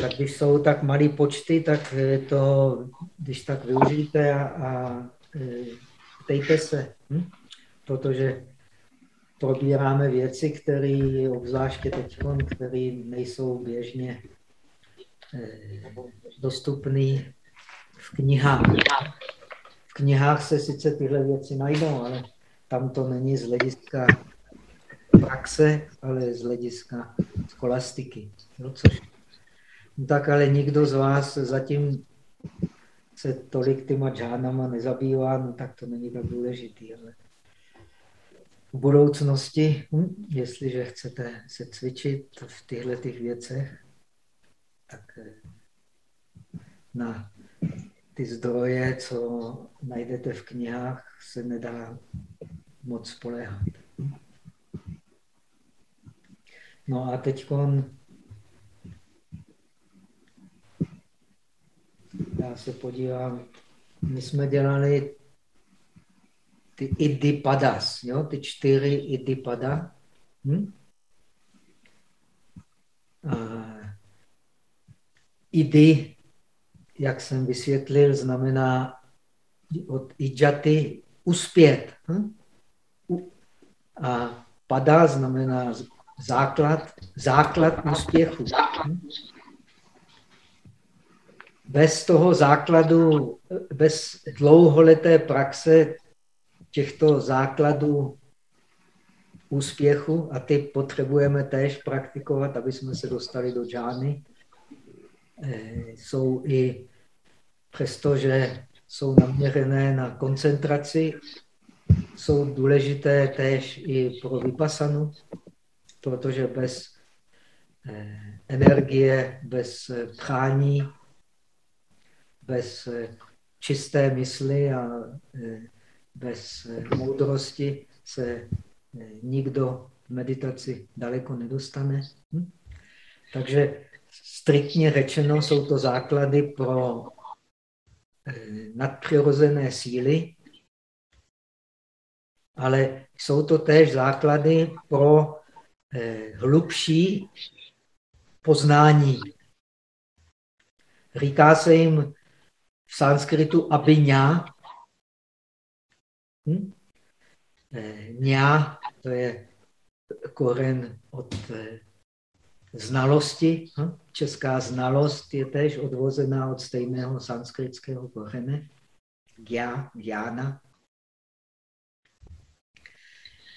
tak když jsou tak malé počty, tak to, když tak využijte a, a ptejte se. Hm? Protože probíráme věci, které obzvláště teď, které nejsou běžně eh, dostupné v knihách. V knihách se sice tyhle věci najdou, ale tam to není z hlediska praxe, ale z hlediska skolastiky. Jo, což, no tak ale nikdo z vás zatím se tolik těma džánama nezabývá, no tak to není tak důležitý. Ale v budoucnosti, hm, jestliže chcete se cvičit v těchto těch věcech, tak eh, na ty zdroje, co najdete v knihách, se nedá moc spolehat. No a teď já se podívám, my jsme dělali ty idipadas, jo? ty čtyři idipada. Hm? A idy, jak jsem vysvětlil, znamená od idžaty uspět. Hm? A pada znamená základ, základ úspěchu. Hm? Bez toho základu, bez dlouholeté praxe těchto základů úspěchu a ty potřebujeme též praktikovat, aby jsme se dostali do džány. Eh, jsou i přesto, že jsou naměřené na koncentraci, jsou důležité též i pro vypasanu, protože bez eh, energie, bez prání, bez eh, čisté mysli a bez eh, moudrosti se eh, nikdo v meditaci daleko nedostane. Hm? Takže striktně řečeno jsou to základy pro eh, nadpřirozené síly, ale jsou to též základy pro hlubší poznání. Říká se jim v sanskritu abinya, Hm? Ňá, to je koren od eh, znalosti. Hm? Česká znalost je též odvozená od stejného sanskritského korene. Gya, gyana.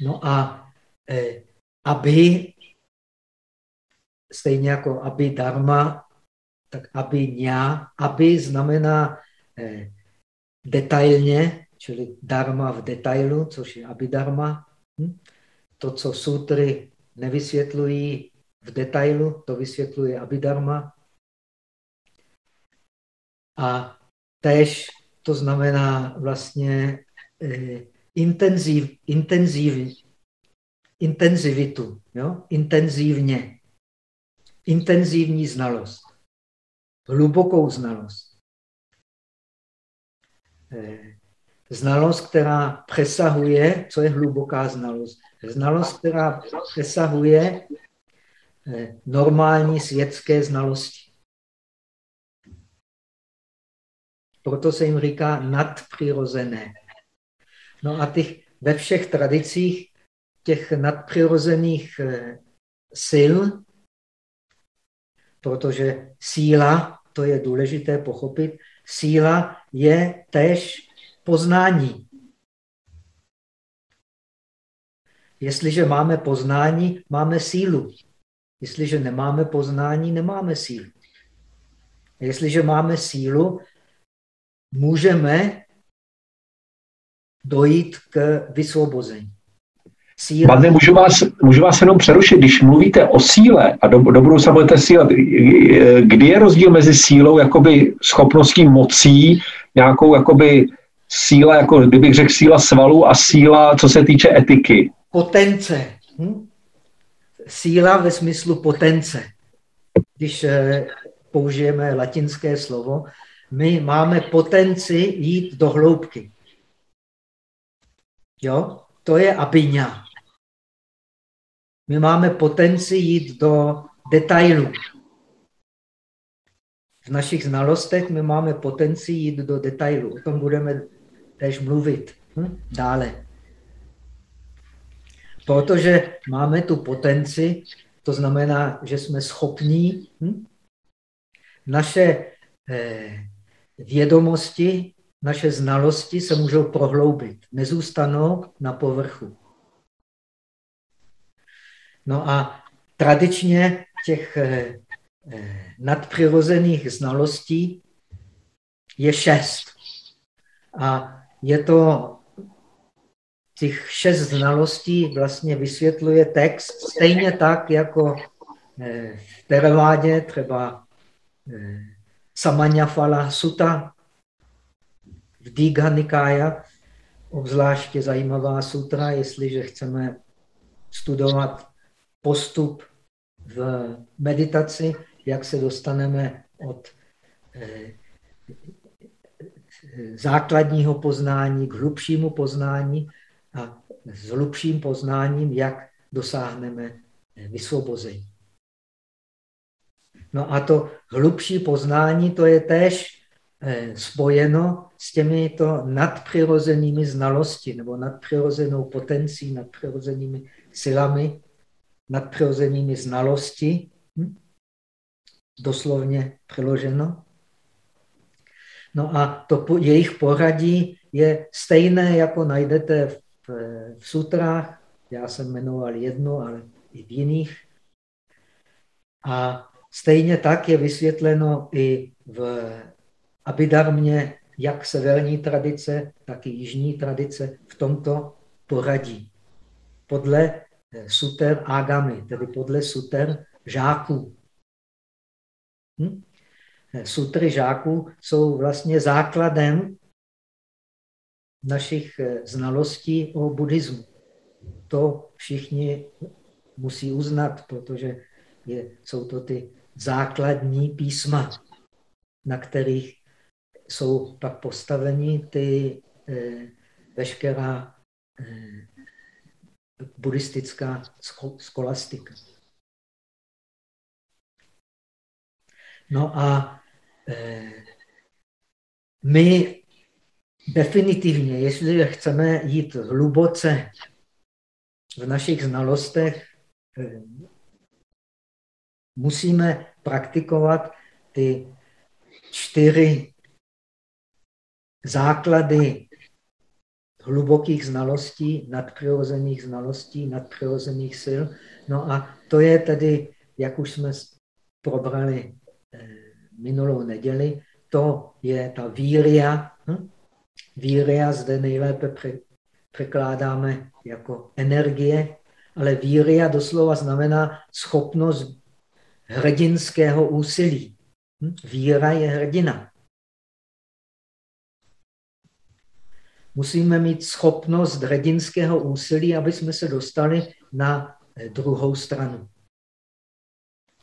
No a eh, aby, stejně jako aby dharma, tak aby ňá, aby znamená eh, detailně, čili dharma v detailu, což je abhidharma. Hm? To, co sutry nevysvětlují v detailu, to vysvětluje abhidharma. A tež to znamená vlastně eh, intenziv, intenziv, intenzivitu, jo? intenzivně, intenzivní znalost, hlubokou znalost. Eh, Znalost, která přesahuje, co je hluboká znalost? Znalost, která přesahuje eh, normální světské znalosti. Proto se jim říká nadpřirozené. No a těch, ve všech tradicích těch nadpřirozených eh, sil, protože síla, to je důležité pochopit, síla je tež poznání. Jestliže máme poznání, máme sílu. Jestliže nemáme poznání, nemáme sílu. Jestliže máme sílu, můžeme dojít k vysvobození. Síla... Padne, můžu vás, můžu vás jenom přerušit, když mluvíte o síle a do, do budoucna budete síle, kdy je rozdíl mezi sílou, jakoby schopností mocí, nějakou jakoby síla, jako kdybych řekl síla svalu a síla, co se týče etiky. Potence. Hm? Síla ve smyslu potence. Když eh, použijeme latinské slovo, my máme potenci jít do hloubky. Jo? To je abiňa. My máme potenci jít do detailu. v našich znalostech my máme potenci jít do detailu. O tom budeme tež mluvit hm? dále. Protože máme tu potenci, to znamená, že jsme schopní hm? naše eh, vědomosti, naše znalosti se můžou prohloubit, nezůstanou na povrchu. No a tradičně těch eh, eh, nadpřirozených znalostí je šest. A je to těch šest znalostí vlastně vysvětluje text stejně tak, jako eh, v Teravádě, třeba Samanyafala Sutta, v Digha Nikaya, obzvláště zajímavá sutra, jestliže chceme studovat postup v meditaci, jak se dostaneme od eh, základního poznání k hlubšímu poznání a s hlubším poznáním, jak dosáhneme eh, vysvobození. No a to hlubší poznání, to je též eh, spojeno s těmito nadpřirozenými znalosti nebo nadpřirozenou potencí, nadpřirozenými silami, nadpřirozenými znalosti, hm? doslovně přeloženo. No a to jejich poradí je stejné, jako najdete v, v sutrách. Já jsem jmenoval jednu, ale i v jiných. A stejně tak je vysvětleno i v Abidarmě, jak severní tradice, tak i jižní tradice v tomto poradí. Podle suter agamy, tedy podle suter žáků. Hm? Sutry žáků jsou vlastně základem našich eh, znalostí o buddhismu. To všichni musí uznat, protože je, jsou to ty základní písma, na kterých jsou pak postaveni ty eh, veškerá eh, buddhistická skolastika. No a eh, my definitivně, jestli chceme jít hluboce v našich znalostech, eh, musíme praktikovat ty čtyři základy hlubokých znalostí, nadpřirozených znalostí, nadpřirozených sil. No a to je tedy, jak už jsme probrali eh, minulou neděli, to je ta víria. Hm? Víria zde nejlépe překládáme jako energie, ale víria doslova znamená schopnost hrdinského úsilí. Hm? Víra je hrdina. Musíme mít schopnost hrdinského úsilí, aby jsme se dostali na eh, druhou stranu.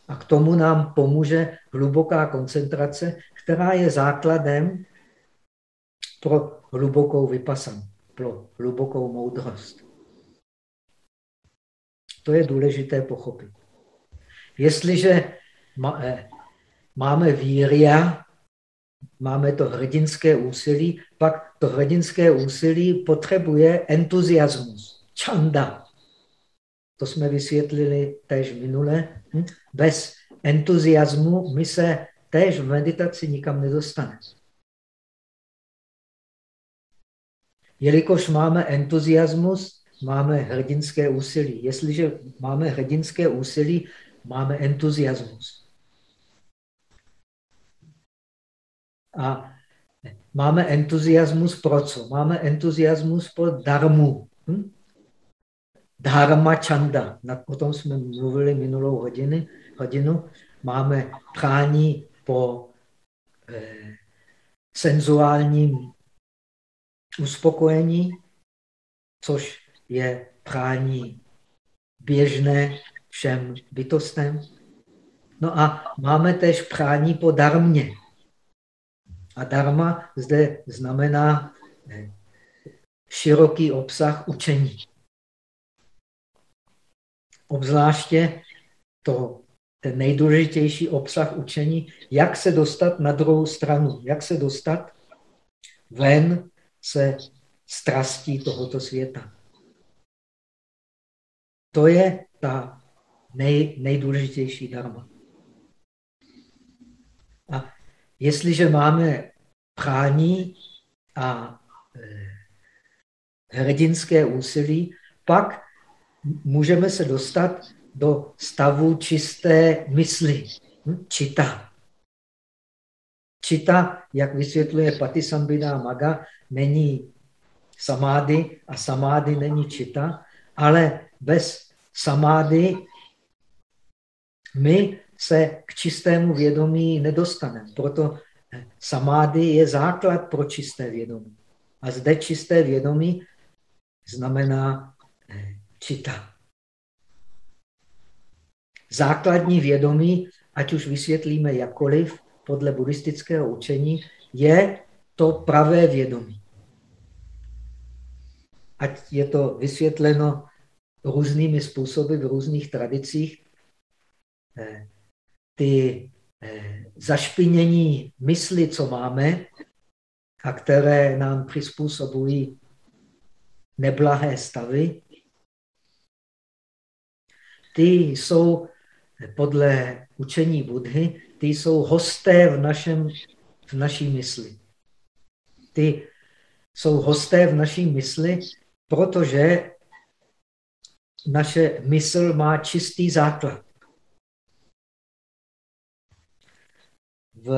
A k tomu nám pomůže hluboká koncentrace, která je základem pro hlubokou vypasanu, pro hlubokou moudrost. To je důležité pochopit. Jestliže eh, máme víria, máme to hrdinské úsilí, pak to hrdinské úsilí potřebuje entuziasmus, čanda. To jsme vysvětlili též minule. Hm? Bez entuziasmu my se též v meditaci nikam nedostane. Jelikož máme entuziasmus, máme hrdinské úsilí. Jestliže máme hrdinské úsilí, máme entuziasmus. A máme entuziasmus pro co? Máme entuziasmus pro darmu. Hm? Dharma chanda. O tom jsme mluvili minulou hodiny, hodinu. Máme prání po eh, senzuálním uspokojení, což je prání běžné všem bytostem. No a máme tež prání po darmě. A dharma zde znamená eh, široký obsah učení. Obzvláště to ten nejdůležitější obsah učení, jak se dostat na druhou stranu, jak se dostat ven se strastí tohoto světa. To je ta nej, nejdůležitější dharma. A jestliže máme prání a e, hrdinské úsilí, pak můžeme se dostat do stavu čisté mysli, hm? čita. Čita, jak vysvětluje Patisambhida Maga, není samády a samády není čita, ale bez samády my se k čistému vědomí nedostaneme. Proto samády je základ pro čisté vědomí. A zde čisté vědomí znamená eh, čita. Základní vědomí, ať už vysvětlíme jakoliv, podle buddhistického učení, je to pravé vědomí. Ať je to vysvětleno různými způsoby v různých tradicích, eh, ty eh, zašpinění mysli, co máme, a které nám přizpůsobují neblahé stavy, ty jsou podle učení Budhy, ty jsou hosté v, našem, v naší mysli. Ty jsou hosté v naší mysli, protože naše mysl má čistý základ. V,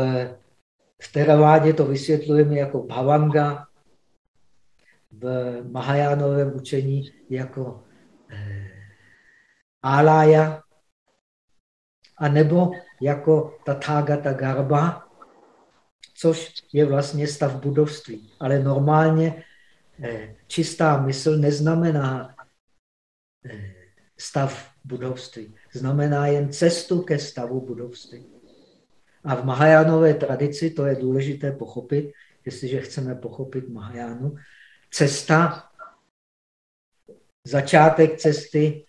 v Teravádě to vysvětlujeme jako bhavanga, v Mahajánovém učení jako eh, alaya, a nebo jako Tathagata Garba, což je vlastně stav budovství. Ale normálně eh, čistá mysl neznamená eh, stav budovství. Znamená jen cestu ke stavu budovství. A v Mahajánové tradici, to je důležité pochopit, jestliže chceme pochopit Mahajánu, cesta, začátek cesty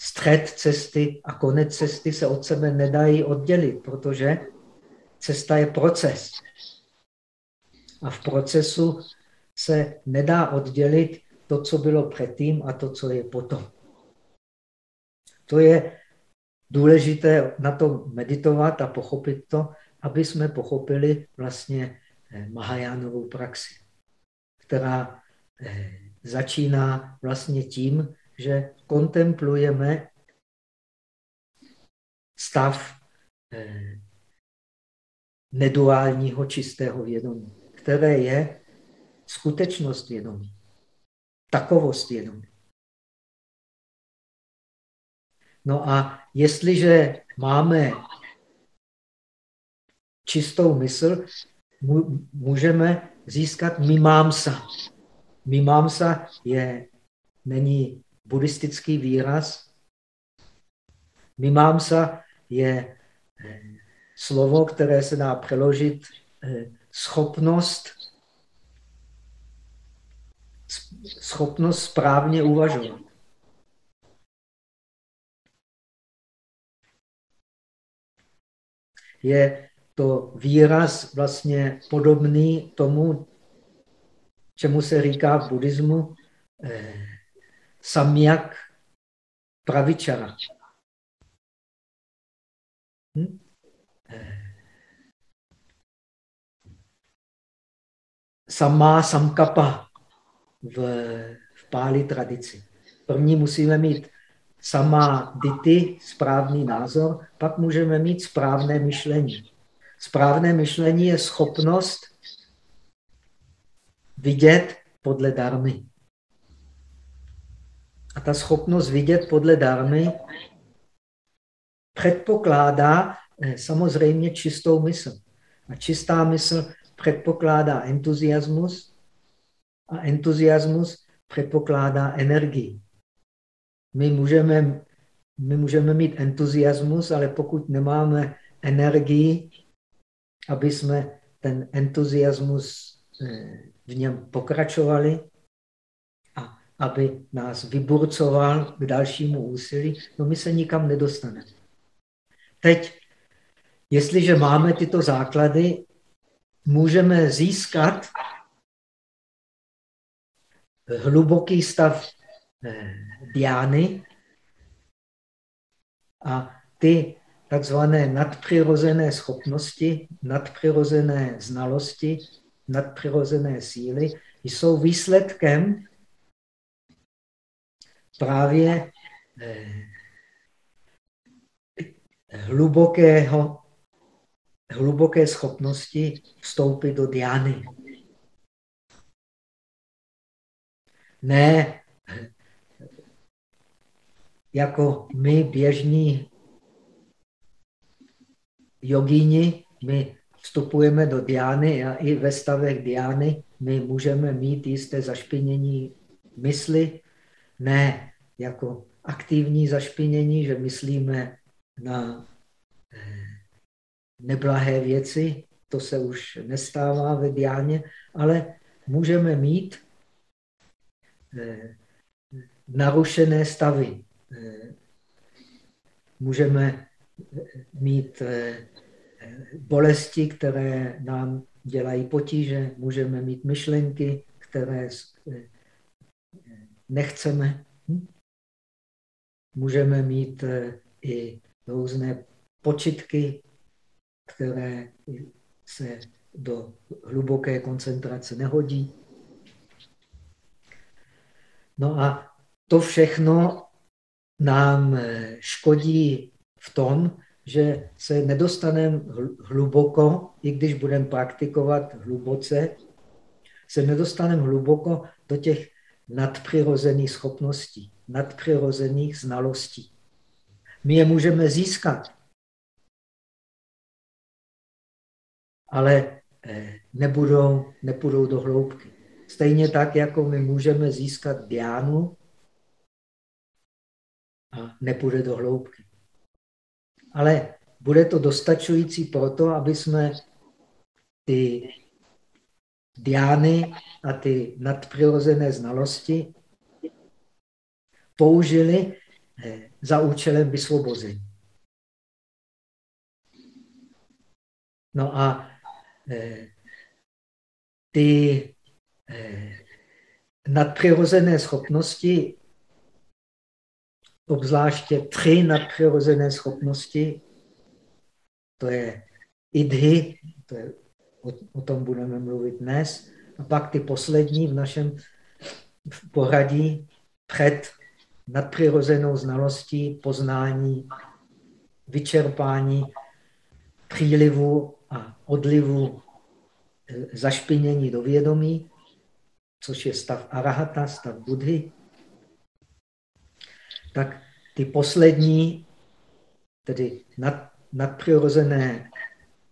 střed cesty a konec cesty se od sebe nedají oddělit, protože cesta je proces. A v procesu se nedá oddělit to, co bylo předtím a to, co je potom. To je důležité na to meditovat a pochopit to, aby jsme pochopili vlastně eh, Mahajánovou praxi, která eh, začíná vlastně tím, že kontemplujeme stav eh, neduálního čistého vědomí, které je skutečnost vědomí, takovost vědomí. No a jestliže máme čistou mysl, můžeme získat mimamsa. Mimamsa je, není buddhistický výraz. Mimamsa je eh, slovo, které se dá přeložit eh, schopnost, schopnost správně uvažovat. Je to výraz vlastně podobný tomu, čemu se říká v buddhismu eh, samyak pravičara. Hm? Samá samkapa v, v páli tradici. První musíme mít samá dity, správný názor, pak můžeme mít správné myšlení. Správné myšlení je schopnost vidět podle darmy. A ta schopnost vidět podle darmy předpokládá eh, samozřejmě čistou mysl. A čistá mysl předpokládá entuziasmus a entuziasmus předpokládá energii. My můžeme, my můžeme mít entuziasmus, ale pokud nemáme energii, aby jsme ten entuziasmus eh, v něm pokračovali, aby nás vyburcoval k dalšímu úsilí, no my se nikam nedostaneme. Teď, jestliže máme tyto základy, můžeme získat hluboký stav diány a ty takzvané nadpřirozené schopnosti, nadpřirozené znalosti, nadpřirozené síly jsou výsledkem právě eh, hlubokého, hluboké schopnosti vstoupit do diány. Ne jako my běžní jogíni, my vstupujeme do diány a i ve stavech diány my můžeme mít jisté zašpinění mysli, ne jako aktivní zašpinění, že myslíme na eh, neblahé věci, to se už nestává ve diáně, ale můžeme mít eh, narušené stavy. Eh, můžeme mít bolesti, které nám dělají potíže, můžeme mít myšlenky, které nechceme. Hm? Můžeme mít i různé počitky, které se do hluboké koncentrace nehodí. No a to všechno nám škodí v tom, že se nedostaneme hluboko, i když budeme praktikovat hluboce, se nedostaneme hluboko do těch nadpřirozených schopností, nadpřirozených znalostí. My je můžeme získat, ale eh, nebudou, nepůjdou do hloubky. Stejně tak, jako my můžeme získat diánu a nepůjde do hloubky. Ale bude to dostačující proto, aby jsme ty diány a ty nadpřirozené znalosti použili eh, za účelem vysvobození. No a eh, ty eh, nadpřirozené schopnosti, obzvláště tři nadpřirozené schopnosti, to je idhy, to je, o, o tom budeme mluvit dnes, a pak ty poslední v našem poradí před nadpřirozenou znalostí, poznání, vyčerpání, přílivu a odlivu e, zašpinění do vědomí, což je stav arahata, stav budhy, tak ty poslední, tedy nad, nadpřirozené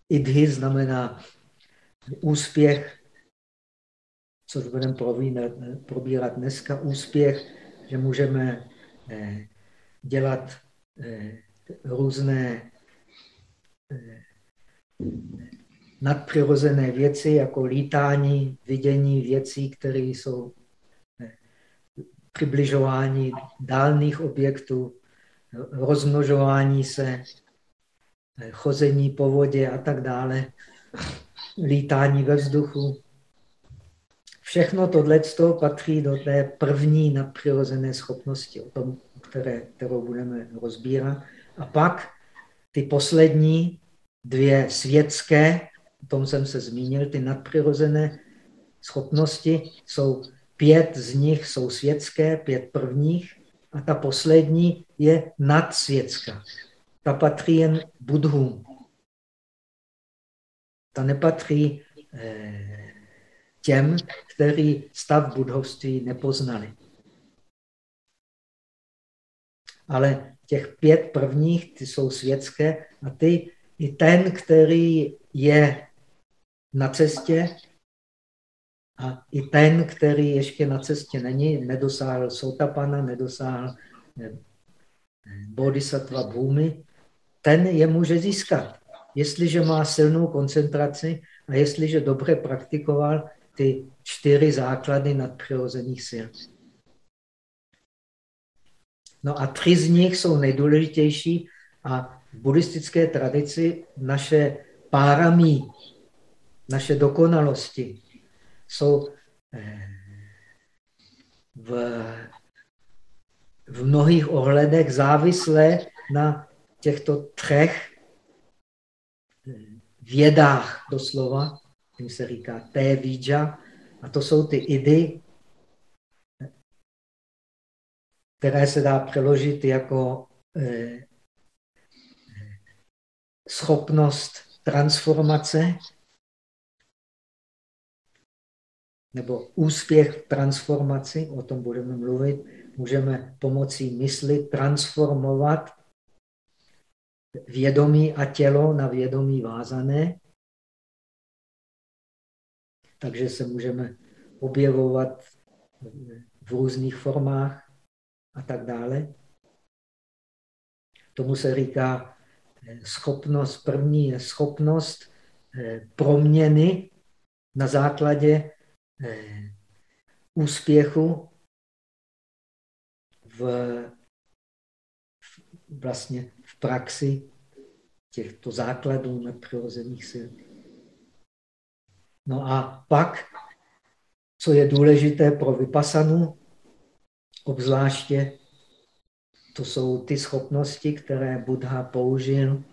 idhy, znamená úspěch, což budeme probírat dneska, úspěch že můžeme eh, dělat eh, různé eh, nadpřirozené věci, jako lítání, vidění věcí, které jsou přibližování dálných objektů, rozmnožování se, chození po vodě a tak dále, lítání ve vzduchu. Všechno tohle patří do té první nadpřirozené schopnosti, o tom, které, kterou budeme rozbírat. A pak ty poslední dvě světské, o tom jsem se zmínil, ty nadpřirozené schopnosti jsou pět z nich jsou světské, pět prvních, a ta poslední je nadsvětská. Ta patří jen budhům. Ta nepatří eh, těm, kteří stav budovství nepoznali. Ale těch pět prvních, ty jsou světské a ty, i ten, který je na cestě a i ten, který ještě na cestě není, nedosáhl sotapana, nedosáhl eh, bodhisattva bhumi, ten je může získat. Jestliže má silnou koncentraci a jestliže dobře praktikoval ty čtyři základy nadpřirozených sil. No a tři z nich jsou nejdůležitější a v buddhistické tradici naše páramí, naše dokonalosti jsou eh, v, v mnohých ohledech závislé na těchto třech eh, vědách doslova, tím se říká té vidža, a to jsou ty idy, které se dá přeložit jako eh, schopnost transformace nebo úspěch v transformaci, o tom budeme mluvit, můžeme pomocí mysli transformovat vědomí a tělo na vědomí vázané. Takže se můžeme objevovat v různých formách a tak dále. Tomu se říká eh, schopnost, první je schopnost eh, proměny na základě úspěchu v, vlastně v praxi těchto základů nadpřirozených sil. No a pak, co je důležité pro vypasanu, obzvláště to jsou ty schopnosti, které Buddha použil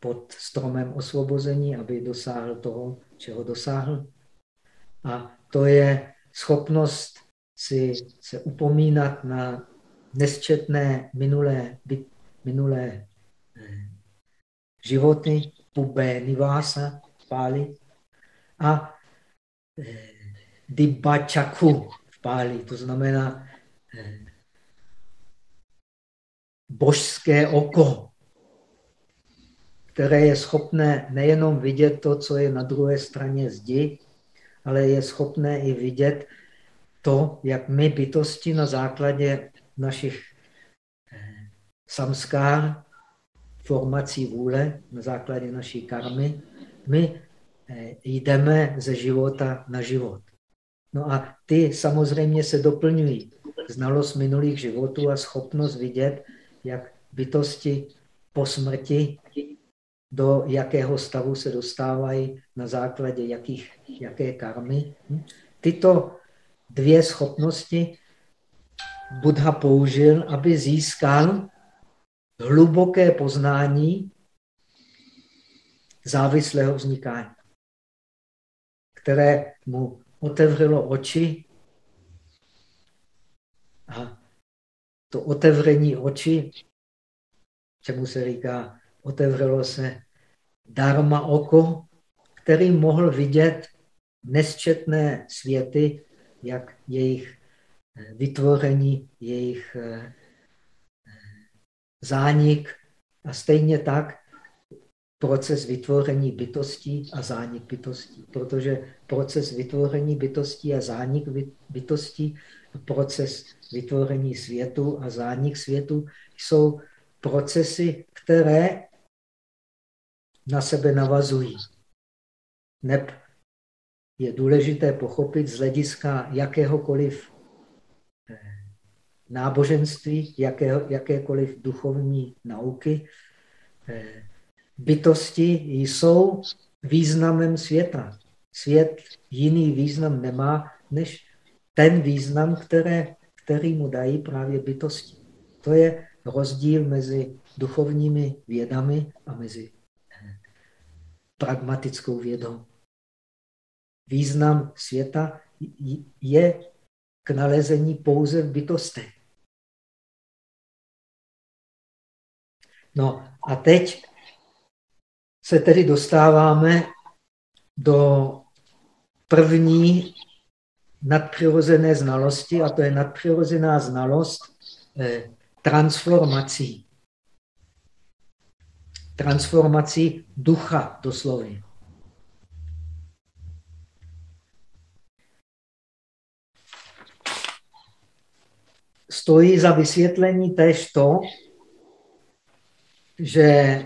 pod stromem osvobození, aby dosáhl toho, čeho dosáhl. A to je schopnost si se upomínat na nesčetné minulé, minulé eh, životy, pubé nivása, páli, a eh, dibbačaku v páli, to znamená eh, božské oko, které je schopné nejenom vidět to, co je na druhé straně zdi, ale je schopné i vidět to, jak my bytosti na základě našich eh, samskár, formací vůle, na základě naší karmy, my eh, jdeme ze života na život. No a ty samozřejmě se doplňují. Znalost minulých životů a schopnost vidět, jak bytosti po smrti do jakého stavu se dostávají na základě jakých, jaké karmy. Hm? Tyto dvě schopnosti Buddha použil, aby získal hluboké poznání závislého vznikání, které mu otevřelo oči a to otevření oči, čemu se říká, otevřelo se dharma oko, který mohl vidět nesčetné světy, jak jejich eh, vytvoření, jejich eh, zánik a stejně tak proces vytvoření bytostí a zánik bytostí. Protože proces vytvoření bytostí a zánik bytostí, proces vytvoření světu a zánik světu jsou procesy, které na sebe navazují. Neb je důležité pochopit z hlediska jakéhokoliv eh, náboženství, jaké, jakékoliv duchovní nauky, eh, bytosti jsou významem světa. Svět jiný význam nemá, než ten význam, které, který mu dají právě bytosti. To je rozdíl mezi duchovními vědami a mezi pragmatickou vědou. Význam světa je k nalezení pouze v bytostech. No a teď se tedy dostáváme do první nadpřirozené znalosti, a to je nadpřirozená znalost eh, transformací. Transformací ducha doslovně. Stojí za vysvětlení též to, že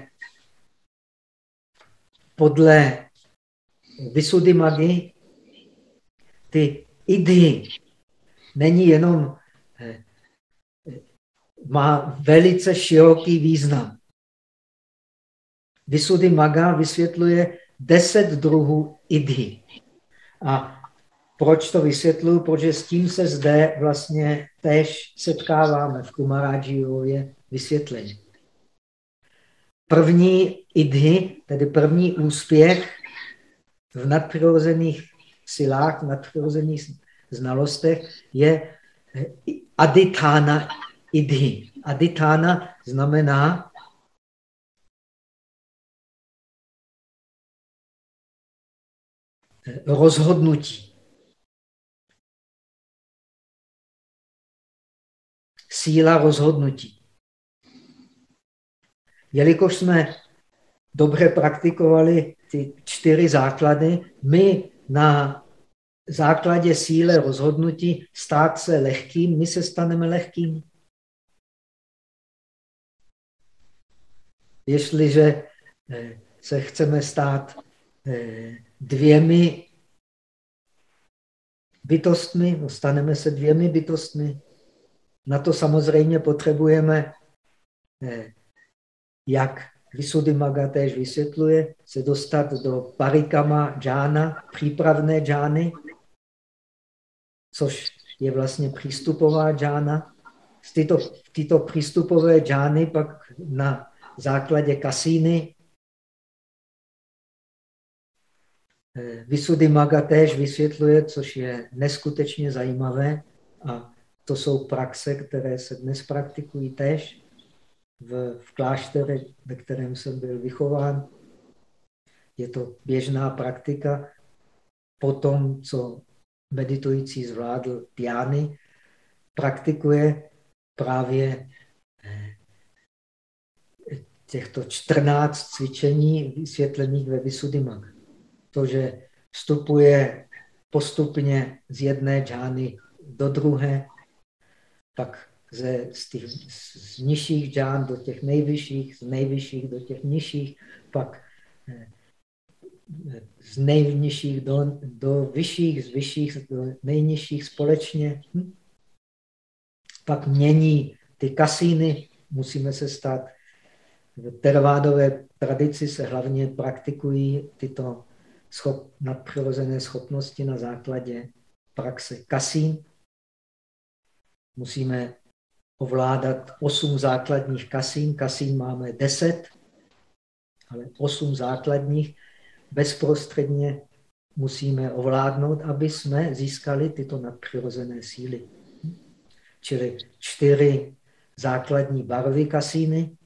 podle Vysudy Magi ty idy není jenom eh, má velice široký význam. Vysudy Maga vysvětluje deset druhů idhy. A proč to vysvětluju? Protože s tím se zde vlastně tež setkáváme v Kumarajivově vysvětlení. První idhy, tedy první úspěch v nadpřirozených silách, v nadpřirozených znalostech je aditána idhy. Aditána znamená rozhodnutí. Síla rozhodnutí. Jelikož jsme dobře praktikovali ty čtyři základy, my na základě síle rozhodnutí stát se lehkým, my se staneme lehkým. Jestliže eh, se chceme stát eh, dvěmi bytostmi, no staneme se dvěmi bytostmi. Na to samozřejmě potřebujeme, eh, jak Maga též vysvětluje, se dostat do parikama džána, přípravné džány, což je vlastně přístupová džána. Tyto, tyto přístupové džány pak na základě kasíny eh, Maga též vysvětluje, což je neskutečně zajímavé a to jsou praxe, které se dnes praktikují též v, v kláštere, ve kterém jsem byl vychován. Je to běžná praktika. Po tom, co meditující zvládl Tiany, praktikuje právě eh, těchto 14 cvičení vysvětlených ve Visuddhimagga. To, že vstupuje postupně z jedné džány do druhé, pak ze, z, těch, z nižších džán do těch nejvyšších, z nejvyšších do těch nižších, pak eh, z nejnižších do, do vyšších, z vyšších do nejnižších společně. Hm? Pak mění ty kasíny, musíme se stát. V tervádové tradici se hlavně praktikují tyto schop, nadpřirozené schopnosti na základě praxe kasín. Musíme ovládat osm základních kasín. Kasín máme deset, ale osm základních bezprostředně musíme ovládnout, aby jsme získali tyto nadpřirozené síly. Čili čtyři základní barvy kasíny.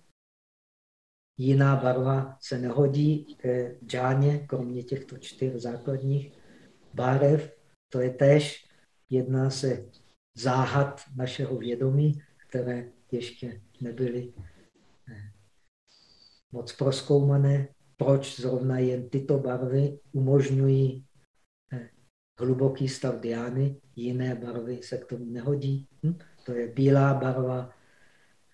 Jiná barva se nehodí k džáně, kromě těchto čtyř základních barev. To je tež, jedná se záhad našeho vědomí, které ještě nebyly eh, moc proskoumané proč zrovna jen tyto barvy umožňují eh, hluboký stav diány, jiné barvy se k tomu nehodí. Hm? To je bílá barva,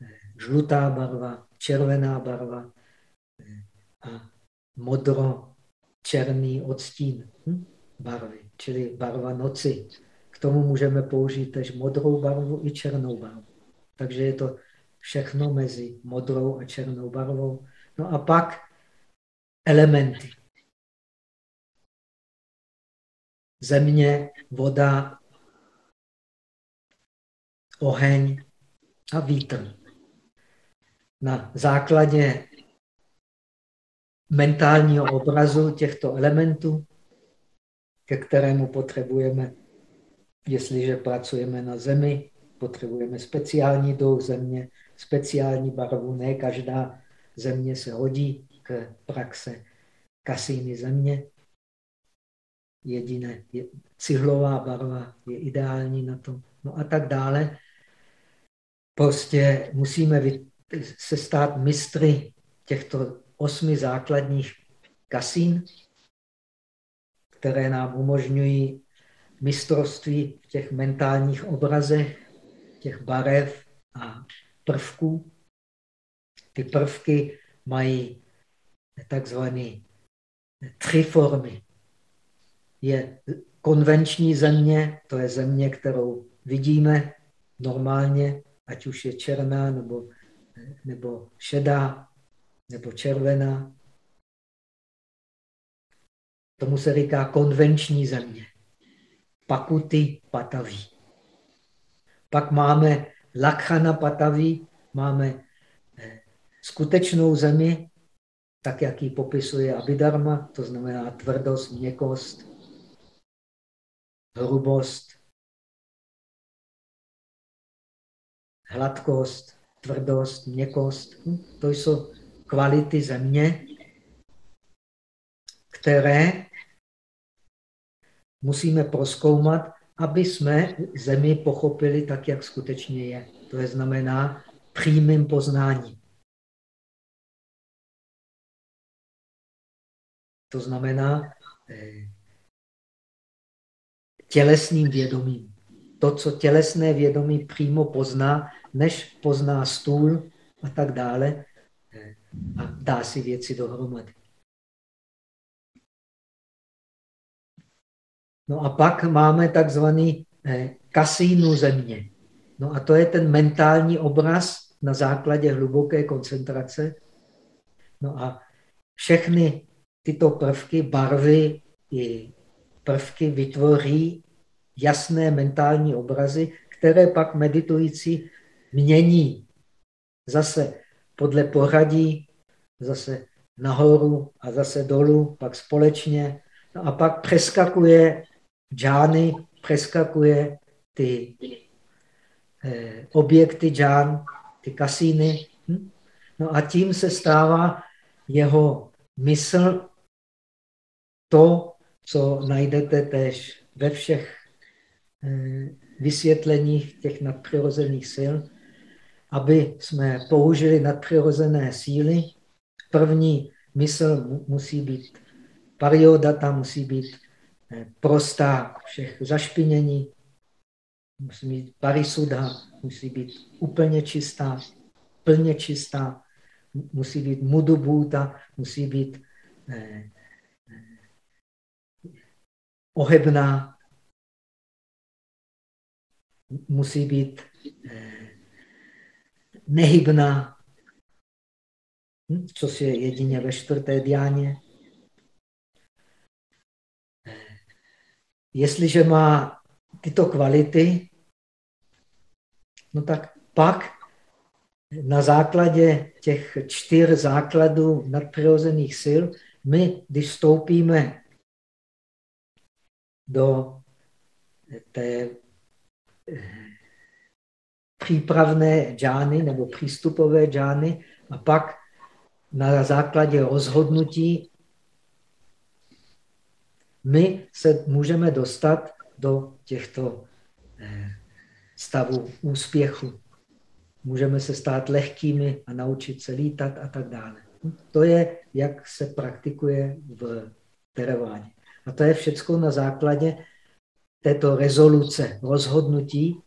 eh, žlutá barva, červená barva a modro-černý odstín hm? barvy, čili barva noci. K tomu můžeme použít tež modrou barvu i černou barvu. Takže je to všechno mezi modrou a černou barvou. No a pak elementy. Země, voda, oheň a vítr. Na základě mentálního obrazu těchto elementů, ke kterému potřebujeme, jestliže pracujeme na zemi, potřebujeme speciální druh země, speciální barvu, ne každá země se hodí k praxe kasíny země. Jediné je, cihlová barva je ideální na to. No a tak dále. Prostě musíme se stát mistry těchto osmi základních kasín, které nám umožňují mistrovství v těch mentálních obrazech, těch barev a prvků. Ty prvky mají takzvaný tři formy. Je konvenční země, to je země, kterou vidíme normálně, ať už je černá, nebo, nebo šedá, nebo červená. Tomu se říká konvenční země. Pakuty pataví. Pak máme lakhana pataví, máme eh, skutečnou zemi, tak jak ji popisuje Abhidharma, to znamená tvrdost, měkost, hrubost, hladkost, tvrdost, měkost. Hm, to jsou kvality země, které musíme proskoumat, aby jsme zemi pochopili tak, jak skutečně je. To je znamená přímým poznáním. To znamená eh, tělesným vědomím. To, co tělesné vědomí přímo pozná, než pozná stůl a tak dále, eh, a dá si věci dohromady. No a pak máme takzvaný eh, kasínu země. No a to je ten mentální obraz na základě hluboké koncentrace. No a všechny tyto prvky, barvy i prvky vytvoří jasné mentální obrazy, které pak meditující mění zase podle poradí, zase nahoru a zase dolů, pak společně. No a pak přeskakuje džány, přeskakuje ty eh, objekty džán, ty kasíny. Hm? No a tím se stává jeho mysl to, co najdete tež ve všech eh, vysvětleních těch nadpřirozených sil, aby jsme použili nadpřirozené síly. První mysl musí být pariodata, musí být eh, prostá všech zašpinění, musí být parisudha, musí být úplně čistá, plně čistá, musí být mudubůta, musí být eh, ohebná, musí být eh, nehybná, hm? což je jedině ve čtvrté diáně. Jestliže má tyto kvality, no tak pak na základě těch čtyř základů nadpřirozených sil, my, když vstoupíme do té přípravné džány nebo přístupové džány a pak na základě rozhodnutí my se můžeme dostat do těchto eh, stavů úspěchu. Můžeme se stát lehkými a naučit se lítat a tak dále. To je, jak se praktikuje v tereváně. A to je všechno na základě této rezoluce, rozhodnutí,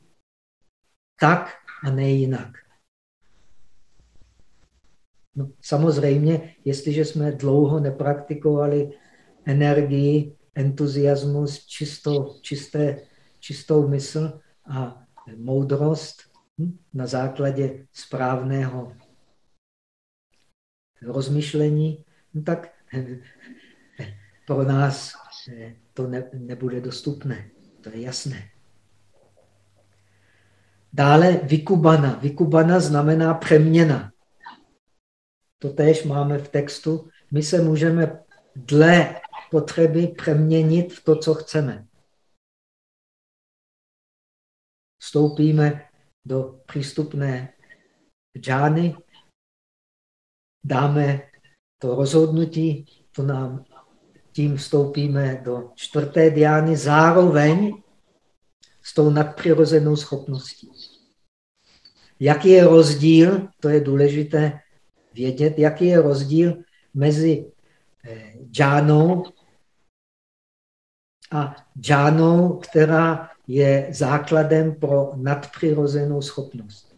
tak a ne jinak. No, samozřejmě, jestliže jsme dlouho nepraktikovali energii, entuziasmus, čistou, čisté, čistou mysl a moudrost hm, na základě správného rozmyšlení, no tak pro nás to ne, nebude dostupné. To je jasné. Dále vykubana. Vykubana znamená přeměna. To též máme v textu. My se můžeme dle potřeby přeměnit v to, co chceme. Vstoupíme do přístupné džány, dáme to rozhodnutí, to nám tím vstoupíme do čtvrté diány, zároveň s tou nadpřirozenou schopností. Jaký je rozdíl, to je důležité vědět, jaký je rozdíl mezi eh, džánou a džánou, která je základem pro nadpřirozenou schopnost.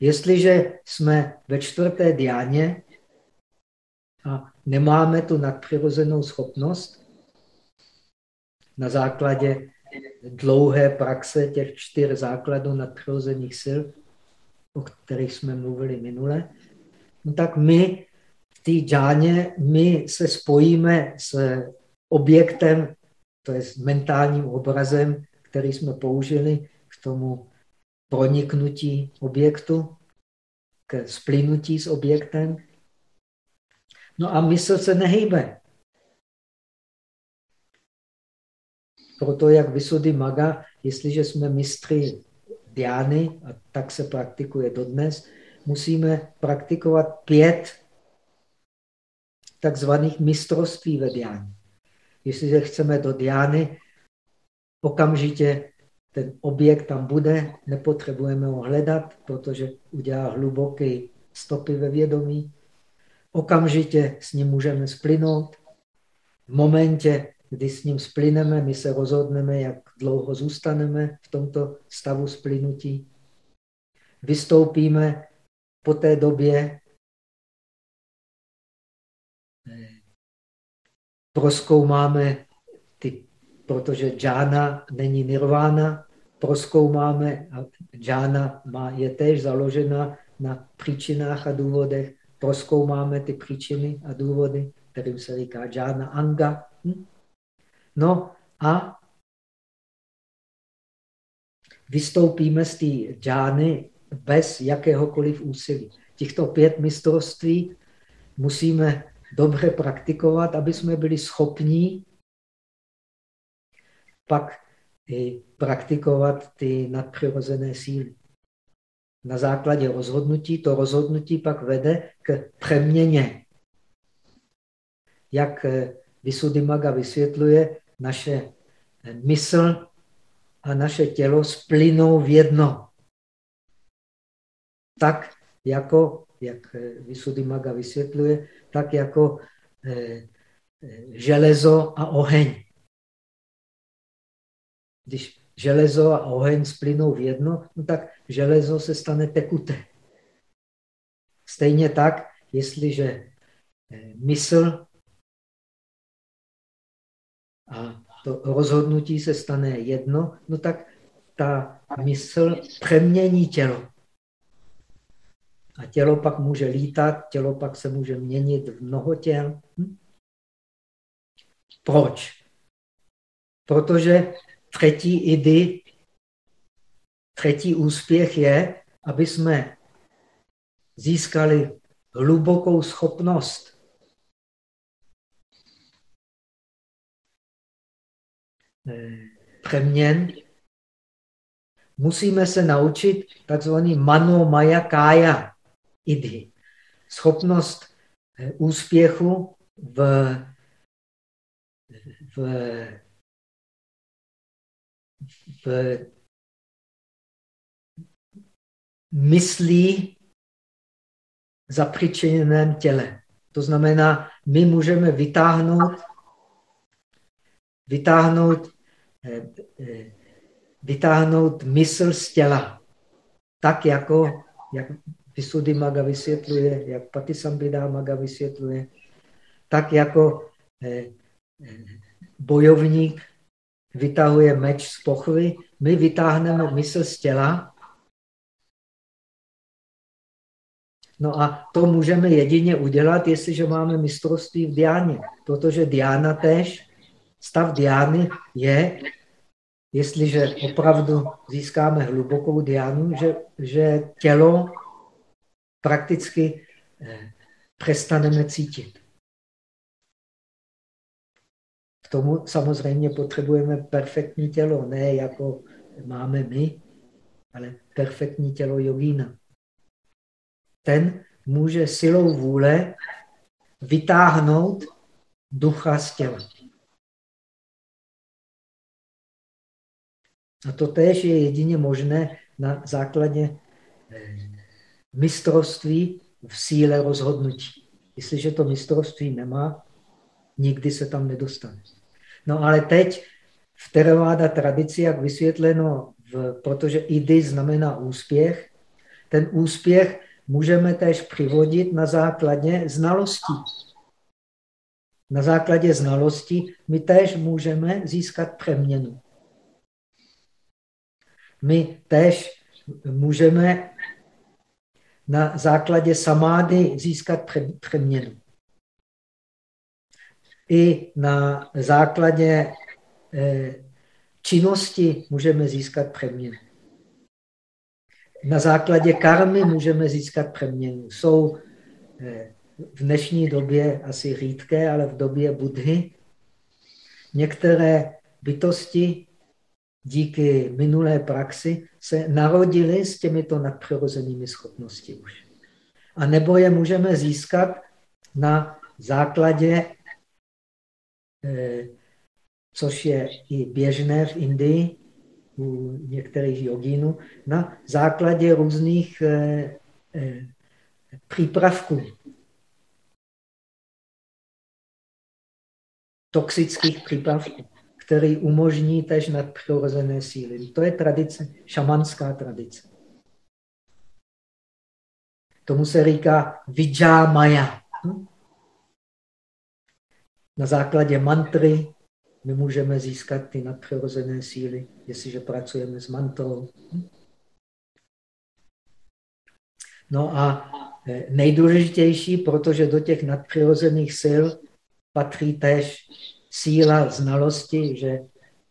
Jestliže jsme ve čtvrté diáně a nemáme tu nadpřirozenou schopnost na základě dlouhé praxe těch čtyř základů nadpřirozených sil, o kterých jsme mluvili minule, no tak my v té džáně my se spojíme s objektem, to je s mentálním obrazem, který jsme použili k tomu proniknutí objektu, k splynutí s objektem. No a mysl se nehýbe. Proto, jak Vysudy Maga, jestliže jsme mistry diány, a tak se praktikuje dodnes, musíme praktikovat pět takzvaných mistrovství ve diáně. Jestliže chceme do diány, okamžitě ten objekt tam bude, nepotřebujeme ho hledat, protože udělá hluboké stopy ve vědomí. Okamžitě s ním můžeme splynout. V momentě, kdy s ním splyneme, my se rozhodneme, jak dlouho zůstaneme v tomto stavu splynutí. Vystoupíme po té době, proskoumáme ty, protože džána není nirvána, proskoumáme, a džána má, je též založena na příčinách a důvodech, proskoumáme ty příčiny a důvody, kterým se říká džána anga. Hm? No a vystoupíme z té džány bez jakéhokoliv úsilí. Těchto pět mistrovství musíme dobře praktikovat, aby jsme byli schopní pak i praktikovat ty nadpřirozené síly. Na základě rozhodnutí, to rozhodnutí pak vede k přeměně. Jak Visuddhimaga vysvětluje, naše mysl a naše tělo splynou v jedno. Tak jako, jak Visuddhimaga vysvětluje, tak jako eh, eh, železo a oheň. Když železo a oheň splynou v jedno, no tak železo se stane tekuté. Stejně tak, jestliže eh, mysl a to rozhodnutí se stane jedno, no tak ta mysl přemění tělo. A tělo pak může lítat, tělo pak se může měnit v mnoho těl. Hm? Proč? Protože třetí idy, třetí úspěch je, aby jsme získali hlubokou schopnost přeměn, musíme se naučit takzvaný mano maya kaya idy. Schopnost eh, úspěchu v, v, v myslí zapřičeném těle. To znamená, my můžeme vytáhnout, vytáhnout, eh, eh, vytáhnout mysl z těla. Tak jako, jak Visuddhi Maga vysvětluje, jak Patisambhida Maga vysvětluje, tak jako eh, eh, bojovník vytahuje meč z pochvy, my vytáhneme mysl z těla. No a to můžeme jedině udělat, jestliže máme mistrovství v diáně, protože diána tež, stav diány je, jestliže opravdu získáme hlubokou diánu, že, že tělo prakticky eh, přestaneme cítit. K tomu samozřejmě potřebujeme perfektní tělo, ne jako máme my, ale perfektní tělo jogína. Ten může silou vůle vytáhnout ducha z těla. A to též je jedině možné na základě eh, mistrovství v síle rozhodnutí. Jestliže to mistrovství nemá, nikdy se tam nedostane. No ale teď v Theravada tradici, jak vysvětleno, v, protože idy znamená úspěch, ten úspěch můžeme též přivodit na základě znalostí. Na základě znalosti my též můžeme získat přeměnu. My tež můžeme na základě samády získat přeměnu. I na základě eh, činnosti můžeme získat přeměnu. Na základě karmy můžeme získat přeměnu. Jsou eh, v dnešní době asi řídké, ale v době Budhy některé bytosti díky minulé praxi se narodili s těmito nadpřirozenými schopnosti už. A nebo je můžeme získat na základě, eh, což je i běžné v Indii, u některých jogínů, na základě různých eh, eh, přípravků. Toxických přípravků který umožní tež nadpřirozené síly. To je tradice, šamanská tradice. Tomu se říká Vijamaya. Na základě mantry my můžeme získat ty nadpřirozené síly, jestliže pracujeme s mantrou. No a eh, nejdůležitější, protože do těch nadpřirozených sil patří též síla znalosti, že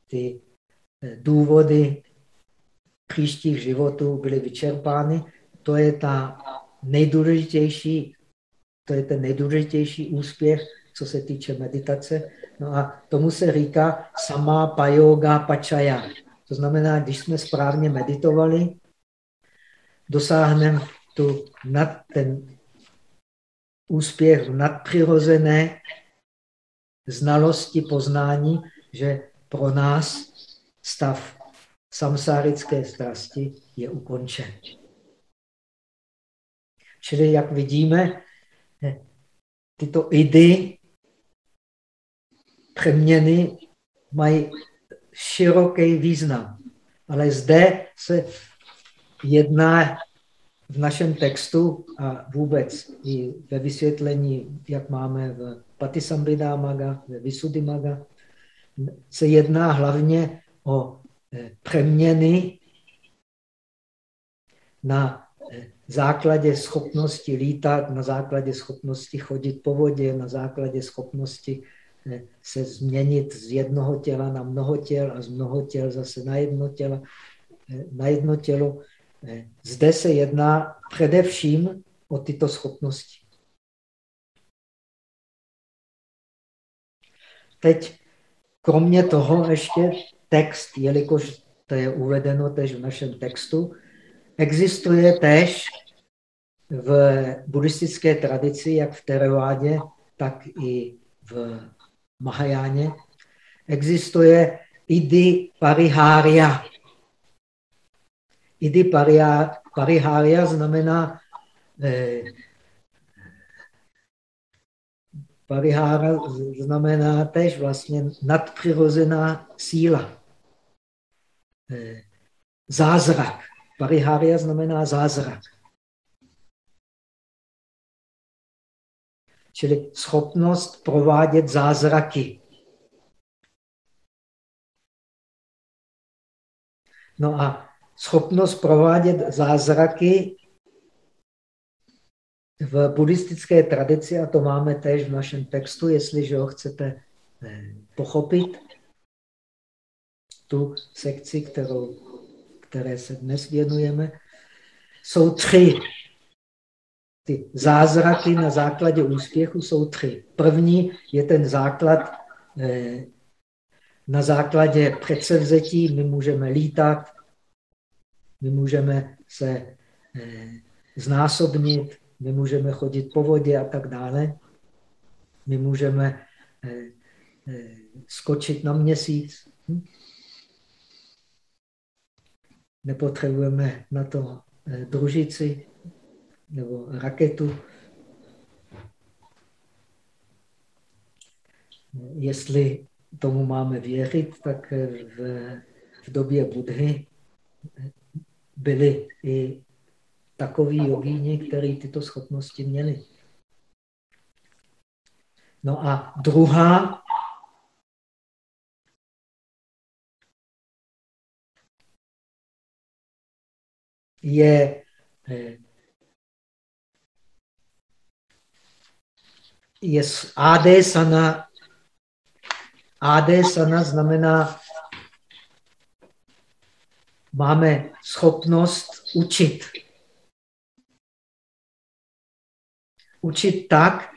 ty eh, důvody příštích životů byly vyčerpány. To je ta nejdůležitější, to je ten nejdůležitější úspěch, co se týče meditace. No a tomu se říká samá payoga pačaya. To znamená, když jsme správně meditovali, dosáhneme tu nad ten úspěch nadpřirozené znalosti, poznání, že pro nás stav samsárické strasti je ukončen. Čili, jak vidíme, tyto idy, přeměny mají široký význam. Ale zde se jedná v našem textu a vůbec i ve vysvětlení, jak máme v Patisambhida Maga, ve Maga, se jedná hlavně o eh, přeměny na eh, základě schopnosti lítat, na základě schopnosti chodit po vodě, na základě schopnosti eh, se změnit z jednoho těla na mnoho těl a z mnoho těl zase na jedno tělo. Na jedno tělo. Zde se jedná především o tyto schopnosti. Teď kromě toho ještě text, jelikož to je uvedeno tež v našem textu, existuje tež v buddhistické tradici, jak v Terevádě, tak i v Mahajáně, existuje idy parihária. Idy parihária znamená eh, Parihára znamená tež vlastně nadpřirozená síla. Eh, zázrak. Parihária znamená zázrak. Čili schopnost provádět zázraky. No a schopnost provádět zázraky v buddhistické tradici, a to máme též v našem textu, jestliže ho chcete eh, pochopit, tu sekci, kterou, které se dnes věnujeme, jsou tři. Ty zázraky na základě úspěchu jsou tři. První je ten základ, eh, na základě předsevzetí my můžeme lítat, my můžeme se eh, znásobnit, my můžeme chodit po vodě a tak dále. My můžeme eh, eh, skočit na měsíc. Hm? Nepotřebujeme na to družici nebo raketu. Jestli tomu máme věřit, tak v, v době Budhy byly i takový jogíni, který tyto schopnosti měli. No a druhá je je adesana. Adesana znamená, máme schopnost učit. Učit tak,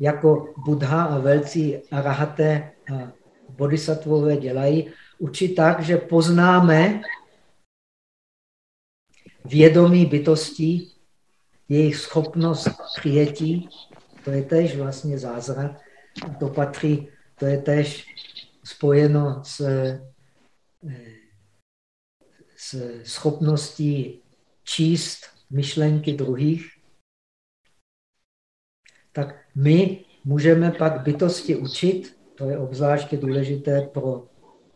jako Buddha a velcí arahaté a bodhisattvové dělají, učit tak, že poznáme vědomí bytostí, jejich schopnost přijetí, to je tež vlastně zázrak, to patří, to je tež spojeno s, schopností číst myšlenky druhých, tak my můžeme pak bytosti učit, to je obzvláště důležité pro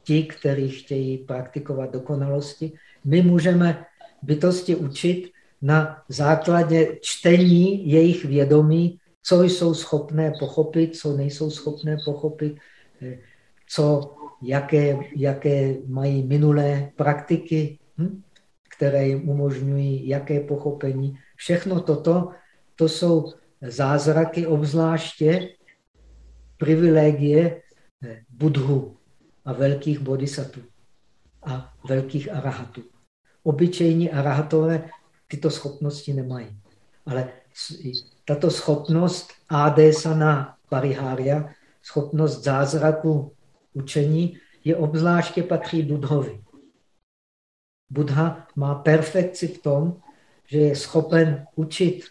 ti, kteří chtějí praktikovat dokonalosti, my můžeme bytosti učit na základě čtení jejich vědomí, co jsou schopné pochopit, co nejsou schopné pochopit, co, jaké, jaké mají minulé praktiky, hm, které jim umožňují jaké pochopení. Všechno toto, to jsou zázraky, obzvláště privilegie budhu a velkých bodhisattvů a velkých arahatů. Obyčejní arahatové tyto schopnosti nemají. Ale tato schopnost adesana parihária, schopnost zázraku učení, je obzvláště patří Budhovi. Buddha má perfekci v tom, že je schopen učit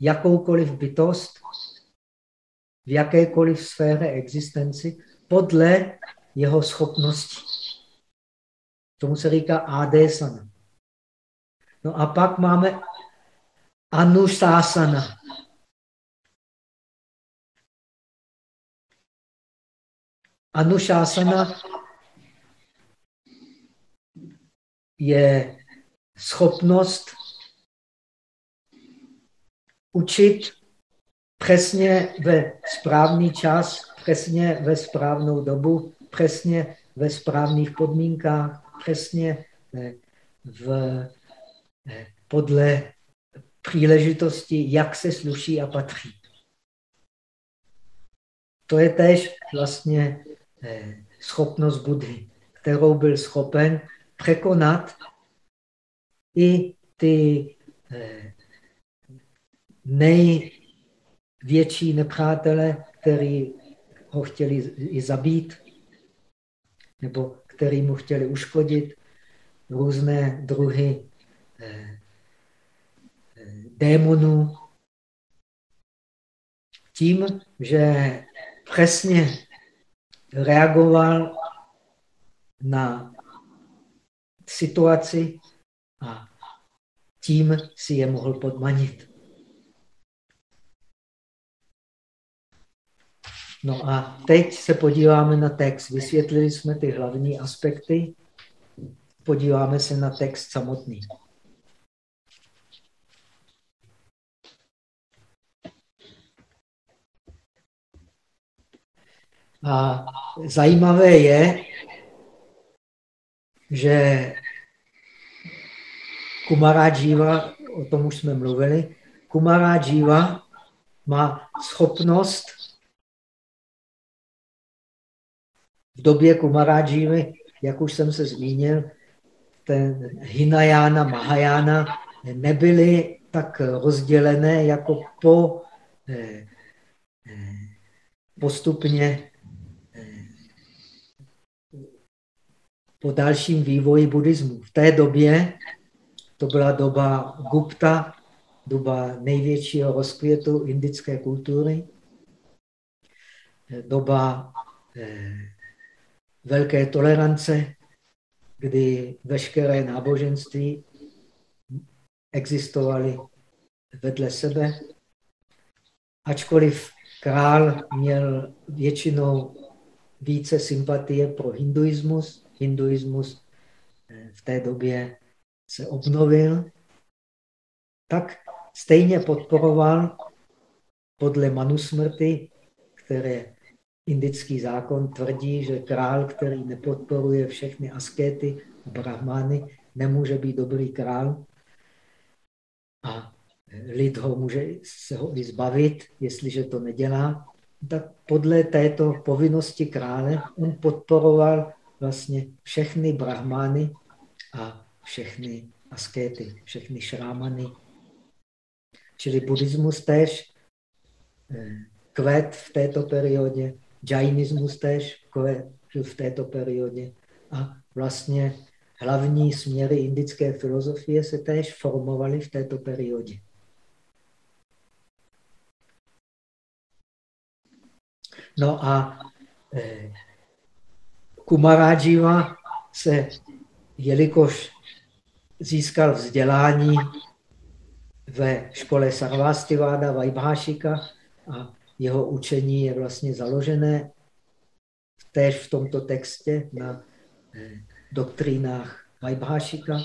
jakoukoliv bytost v jakékoliv sféře existenci podle jeho schopností. Tomu se říká adesana. No a pak máme anusásana. Anušásana je schopnost učit přesně ve správný čas, přesně ve správnou dobu, přesně ve správných podmínkách, přesně v, podle příležitosti, jak se sluší a patří. To je též vlastně schopnost Budhy, kterou byl schopen překonat i ty eh, největší nepřátele, který ho chtěli i zabít, nebo který mu chtěli uškodit, různé druhy eh, démonů, tím, že přesně reagoval na situaci a tím si je mohl podmanit. No a teď se podíváme na text. Vysvětlili jsme ty hlavní aspekty. Podíváme se na text samotný. A zajímavé je, že Kumarajiva, o tom už jsme mluvili, Kumarajiva má schopnost v době Kumarajivy, jak už jsem se zmínil, ten Hinayana, Mahayana nebyly tak rozdělené jako po eh, eh, postupně po dalším vývoji buddhismu. V té době, to byla doba Gupta, doba největšího rozkvětu indické kultury, doba eh, velké tolerance, kdy veškeré náboženství existovaly vedle sebe. Ačkoliv král měl většinou více sympatie pro hinduismus, hinduismus eh, v té době se obnovil, tak stejně podporoval podle manusmrty, které indický zákon tvrdí, že král, který nepodporuje všechny askéty a brahmány, nemůže být dobrý král. lid ho může se ho i zbavit, jestliže to nedělá, tak podle této povinnosti krále on podporoval vlastně všechny brahmány a všechny askéty, všechny šrámany. Čili buddhismus též eh, kvet v této periodě, džajnismus též kvet v této periodě a vlastně hlavní směry indické filozofie se též formovaly v této periodě. No a eh, Kumarajiva se, jelikož získal vzdělání ve škole Sarvastiváda Vaibhášika a jeho učení je vlastně založené též v tomto textě na eh, doktrínách Vaibhášika,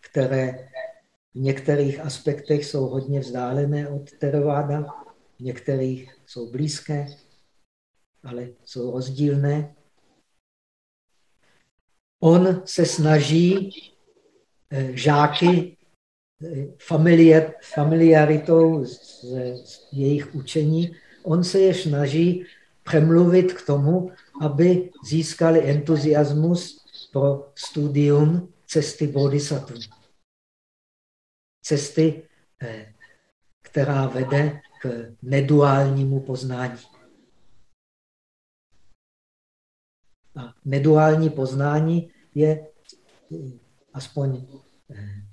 které v některých aspektech jsou hodně vzdálené od Theravada, v některých jsou blízké, ale jsou rozdílné. On se snaží eh, žáky eh, familiar, familiaritou z, z jejich učení, on se je snaží přemluvit k tomu, aby získali entuziasmus pro studium cesty bodhisattva. Cesty, eh, která vede k neduálnímu poznání. A neduální poznání je aspoň eh,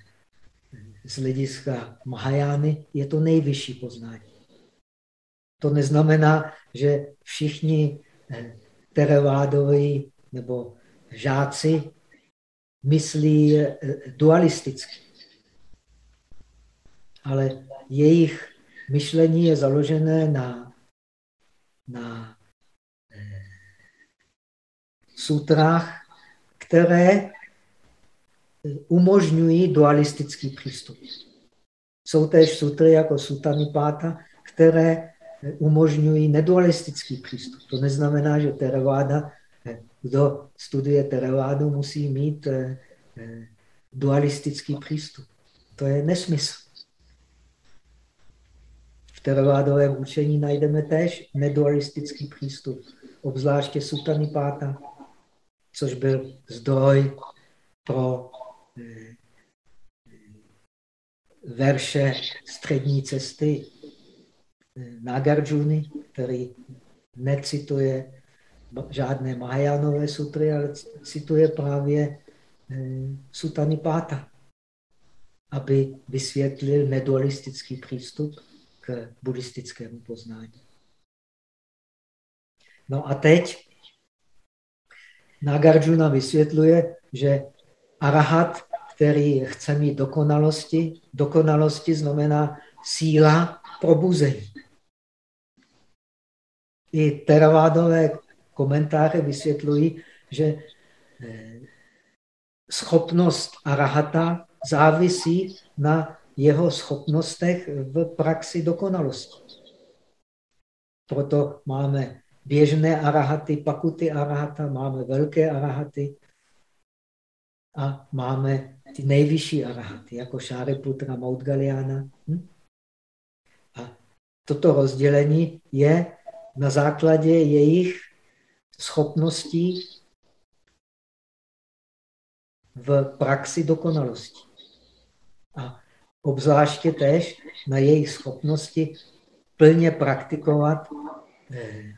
z hlediska Mahajány, je to nejvyšší poznání. To neznamená, že všichni eh, terevádoví nebo žáci myslí eh, dualisticky. Ale jejich myšlení je založené na, na sutrách, které umožňují dualistický přístup. Jsou též sutry jako Sutanipáta, které umožňují nedualistický přístup. To neznamená, že Theravada, kdo studuje Theravadu, musí mít eh, eh, dualistický přístup. To je nesmysl. V teravádovém učení najdeme též nedualistický přístup, obzvláště Sutanipáta, což byl zdroj pro eh, verše střední cesty eh, Nagarjuna, který necituje žádné Mahajánové sutry, ale cituje právě eh, Sutany Páta, aby vysvětlil nedualistický přístup k buddhistickému poznání. No a teď Nagarjuna vysvětluje, že arahat, který chce mít dokonalosti, dokonalosti znamená síla probuzení. I teravádové komentáře vysvětlují, že eh, schopnost arahata závisí na jeho schopnostech v praxi dokonalosti. Proto máme běžné arahaty, pakuty arahata, máme velké arahaty a máme ty nejvyšší arahaty, jako Šáreputra, Maudgaliana. Hm? A toto rozdělení je na základě jejich schopností v praxi dokonalosti. A obzvláště tež na jejich schopnosti plně praktikovat eh,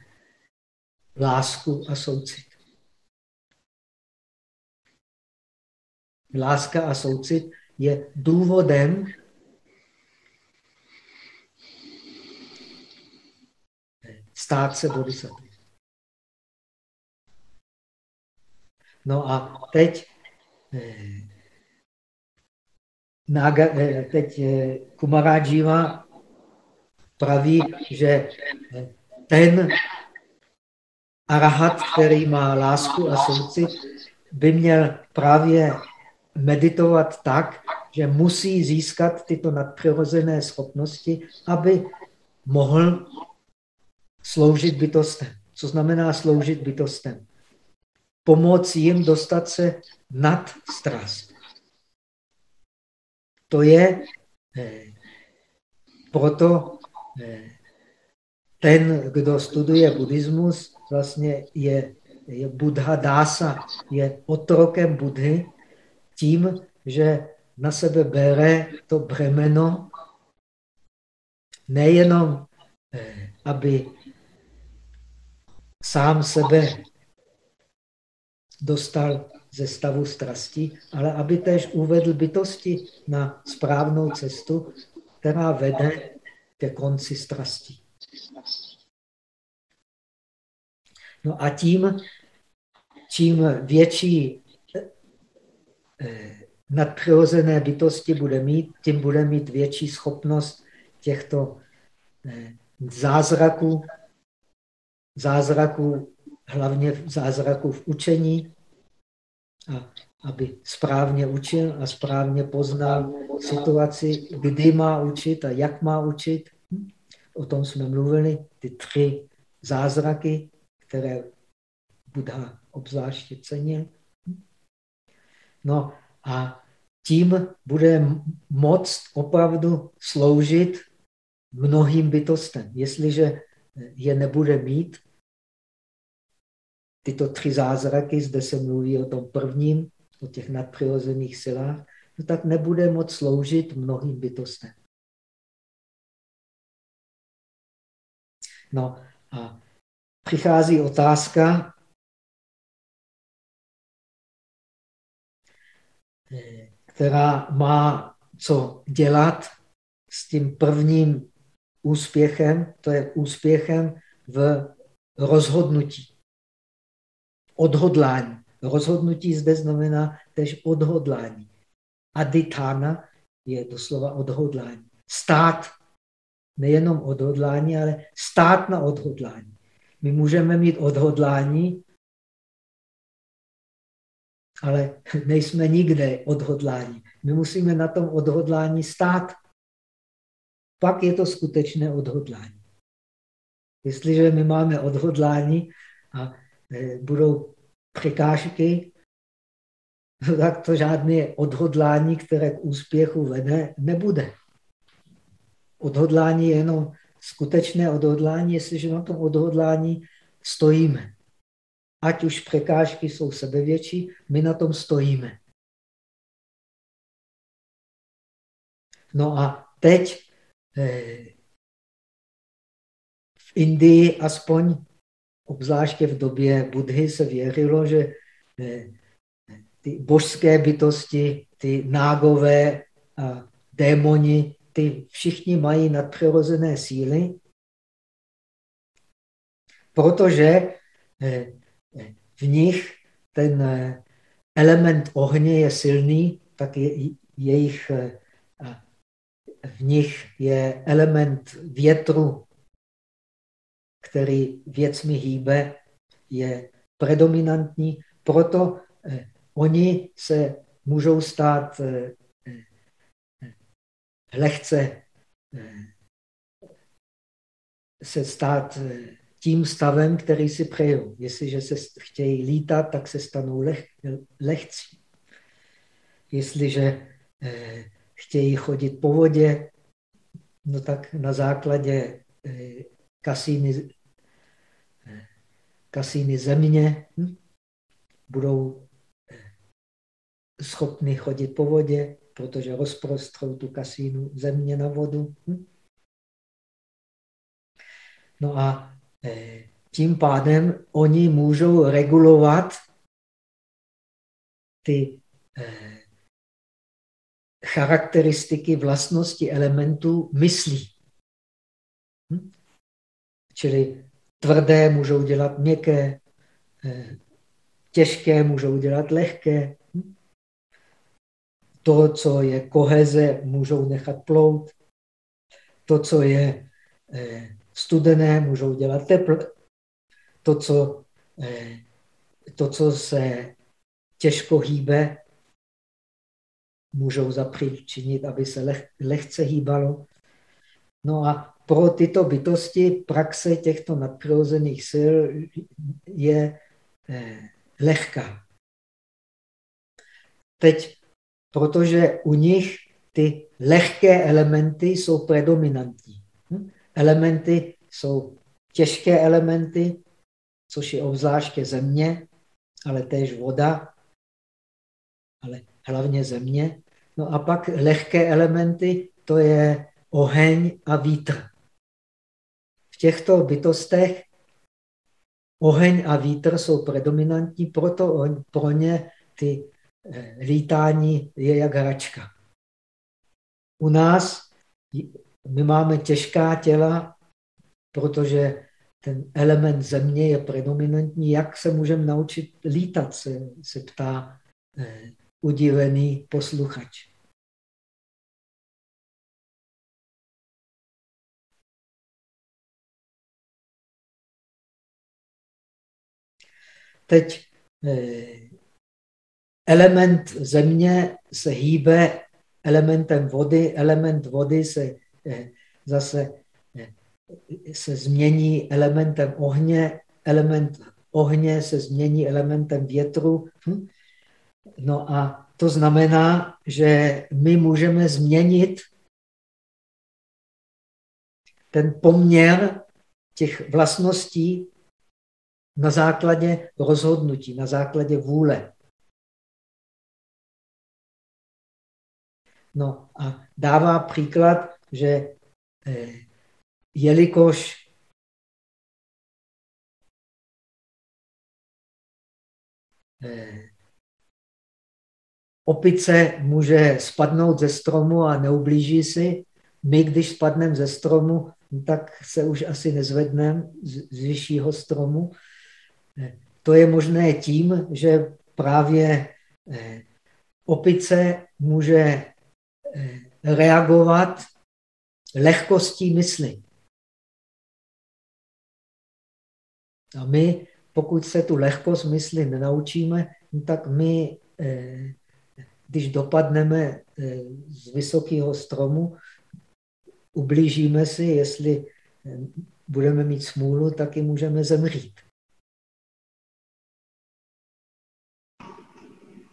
lásku a soucit. Láska a soucit je důvodem stát se bodhisattva. No a teď, eh, Naga, eh, teď eh, Kumarajiva praví, že ten arahat, který má lásku a soucit, by měl právě meditovat tak, že musí získat tyto nadpřirozené schopnosti, aby mohl sloužit bytostem. Co znamená sloužit bytostem? Pomoci jim dostat se nad strast. To je eh, proto eh, ten, kdo studuje buddhismus, vlastně je, je Buddha dása, je otrokem Budhy tím, že na sebe bere to bremeno nejenom, eh, aby sám sebe dostal ze stavu strasti, ale aby též uvedl bytosti na správnou cestu, která vede ke konci strasti. No a tím, čím větší eh, nadpřirozené bytosti bude mít, tím bude mít větší schopnost těchto eh, zázraků, zázraků, hlavně zázraků v učení, a aby správně učil a správně poznal situaci, kdy má učit a jak má učit. O tom jsme mluvili, ty tři zázraky, které Buddha obzvláště cenil. No a tím bude moct opravdu sloužit mnohým bytostem. Jestliže je nebude mít, tyto tři zázraky, zde se mluví o tom prvním, o těch nadpřirozených silách, no tak nebude moct sloužit mnohým bytostem. No a přichází otázka, která má co dělat s tím prvním úspěchem, to je úspěchem v rozhodnutí odhodlání. Rozhodnutí zde znamená tež odhodlání. Aditána je doslova odhodlání. Stát, nejenom odhodlání, ale stát na odhodlání. My můžeme mít odhodlání, ale nejsme nikde odhodlání. My musíme na tom odhodlání stát. Pak je to skutečné odhodlání. Jestliže my máme odhodlání a Eh, budou překážky, tak to žádné odhodlání, které k úspěchu vede, nebude. Odhodlání je jenom skutečné odhodlání, jestliže na tom odhodlání stojíme. Ať už překážky jsou sebevětší, my na tom stojíme. No a teď eh, v Indii aspoň obzvláště v době Budhy se věřilo, že eh, ty božské bytosti, ty nágové a démoni, ty všichni mají nadpřirozené síly, protože eh, v nich ten eh, element ohně je silný, tak je, jejich, v nich je element větru který věcmi hýbe, je predominantní, proto eh, oni se můžou stát eh, eh, lehce se stát tím stavem, který si přejou. Jestliže se chtějí lítat, tak se stanou leh, lehcí. Jestliže chtějí chodit po vodě, no tak na základě kasíny kasíny země hm? budou eh, schopni chodit po vodě, protože rozprostrou tu kasínu země na vodu. Hm? No a eh, tím pádem oni můžou regulovat ty eh, charakteristiky vlastnosti elementů myslí. Hm? Čili Tvrdé můžou dělat měkké, eh, těžké můžou dělat lehké. To, co je koheze, můžou nechat plout. To, co je eh, studené, můžou dělat teplo. To, co, eh, to, co se těžko hýbe, můžou zapříčinit, aby se leh, lehce hýbalo. No a pro tyto bytosti praxe těchto nadpřirozených sil je eh, lehká. Teď, protože u nich ty lehké elementy jsou predominantní. Hm? Elementy jsou těžké elementy, což je obzvláště země, ale též voda, ale hlavně země. No a pak lehké elementy, to je oheň a vítr. V těchto bytostech oheň a vítr jsou predominantní, proto pro ně ty lítání je jak hračka. U nás my máme těžká těla, protože ten element země je predominantní. Jak se můžeme naučit lítat, se, se ptá eh, udivený posluchač. Teď eh, element země se hýbe elementem vody, element vody se eh, zase eh, se změní elementem ohně, element ohně se změní elementem větru. Hm? No a to znamená, že my můžeme změnit ten poměr těch vlastností na základě rozhodnutí, na základě vůle. No a dává příklad, že eh, jelikož eh, opice může spadnout ze stromu a neublíží si, my, když spadneme ze stromu, tak se už asi nezvedneme z vyššího stromu. Eh, to je možné tím, že právě opice může reagovat lehkostí mysli. A my, pokud se tu lehkost mysli nenaučíme, no tak my, eh, když dopadneme eh, z vysokého stromu, ublížíme si, jestli budeme mít smůlu, tak i můžeme zemřít.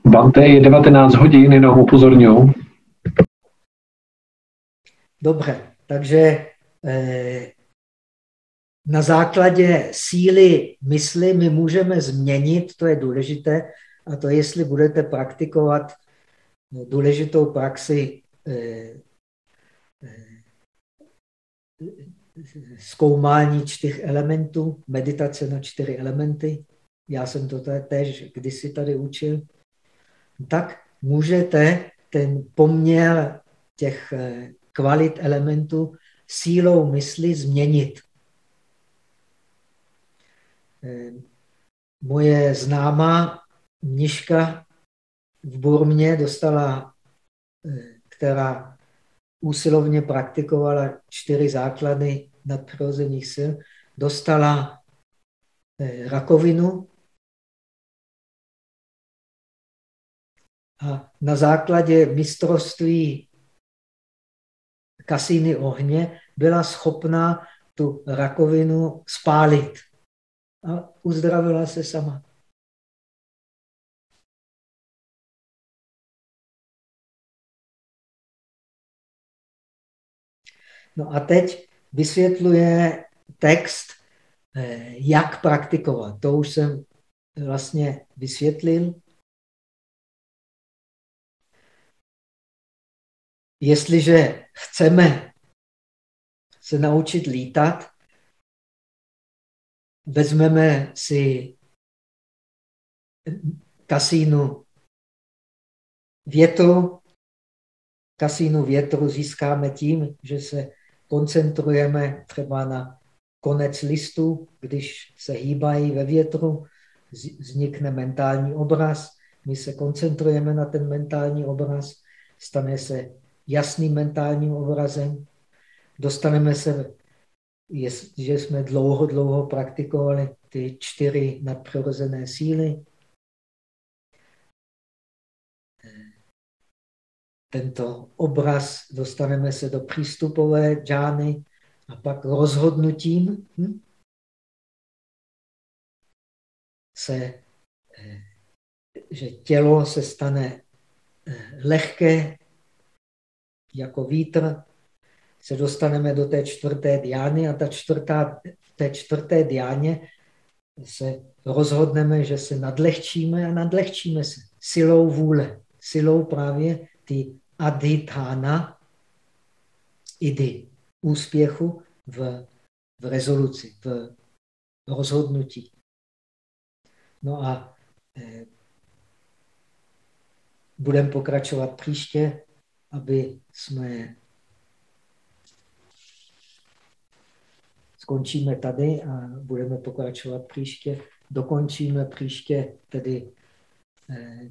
Bante je 19 hodin, jenom upozorňuji. Dobře, takže eh, na základě síly mysli my můžeme změnit, to je důležité, a to jestli budete praktikovat důležitou praxi eh, eh, zkoumání čtyř elementů, meditace na čtyři elementy, já jsem to též kdysi tady učil, tak můžete ten poměr těch kvalit elementu sílou mysli změnit. Eh, moje známá mniška v Burmě dostala, eh, která úsilovně praktikovala čtyři základy nadpřirozených sil, dostala eh, rakovinu a na základě mistrovství kasíny ohně byla schopná tu rakovinu spálit. A uzdravila se sama. No a teď vysvětluje text, eh, jak praktikovat. To už jsem vlastně vysvětlil. Jestliže chceme se naučit lítat, vezmeme si kasínu větru. Kasínu větru získáme tím, že se koncentrujeme třeba na konec listu, když se hýbají ve větru, vznikne mentální obraz. My se koncentrujeme na ten mentální obraz, stane se jasným mentálním obrazem. Dostaneme se, že jsme dlouho, dlouho praktikovali ty čtyři nadpřirozené síly. Tento obraz dostaneme se do přístupové džány a pak rozhodnutím hm, se, eh, že tělo se stane eh, lehké, jako vítr se dostaneme do té čtvrté diány a ta čtvrtá, té čtvrté diáně se rozhodneme, že se nadlehčíme a nadlehčíme se silou vůle, silou právě ty adhitána, idy, úspěchu v, v rezoluci, v rozhodnutí. No a eh, budeme pokračovat příště, aby jsme skončíme tady a budeme pokračovat příště. Dokončíme příště tedy eh,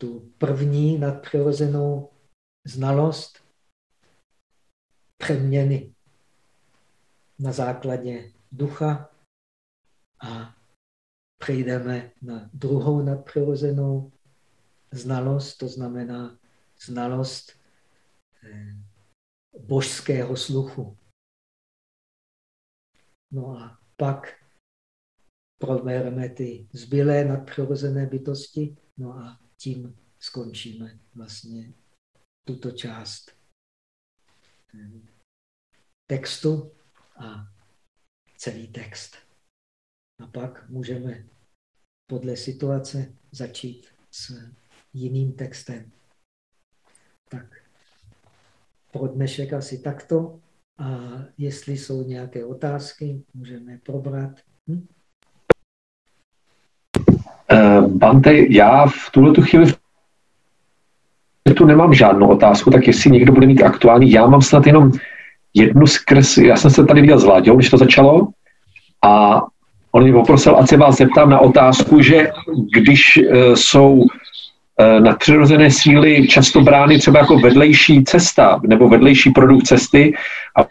tu první nadpřirozenou znalost přeměny na základě ducha a přejdeme na druhou nadpřirozenou znalost, to znamená znalost eh, božského sluchu. No a pak probereme ty zbylé nadpřirozené bytosti, no a tím skončíme vlastně tuto část eh, textu a celý text. A pak můžeme podle situace začít s jiným textem. Tak pro dnešek asi takto. A jestli jsou nějaké otázky, můžeme probrat. Hm? Uh, Bante, já v tuhle chvíli tu nemám žádnou otázku, tak jestli někdo bude mít aktuální, já mám snad jenom jednu skres, já jsem se tady viděl s Láďou, když to začalo, a on mě poprosil, ať se vás zeptám na otázku, že když uh, jsou nadpřirozené síly často brány třeba jako vedlejší cesta nebo vedlejší produkt cesty a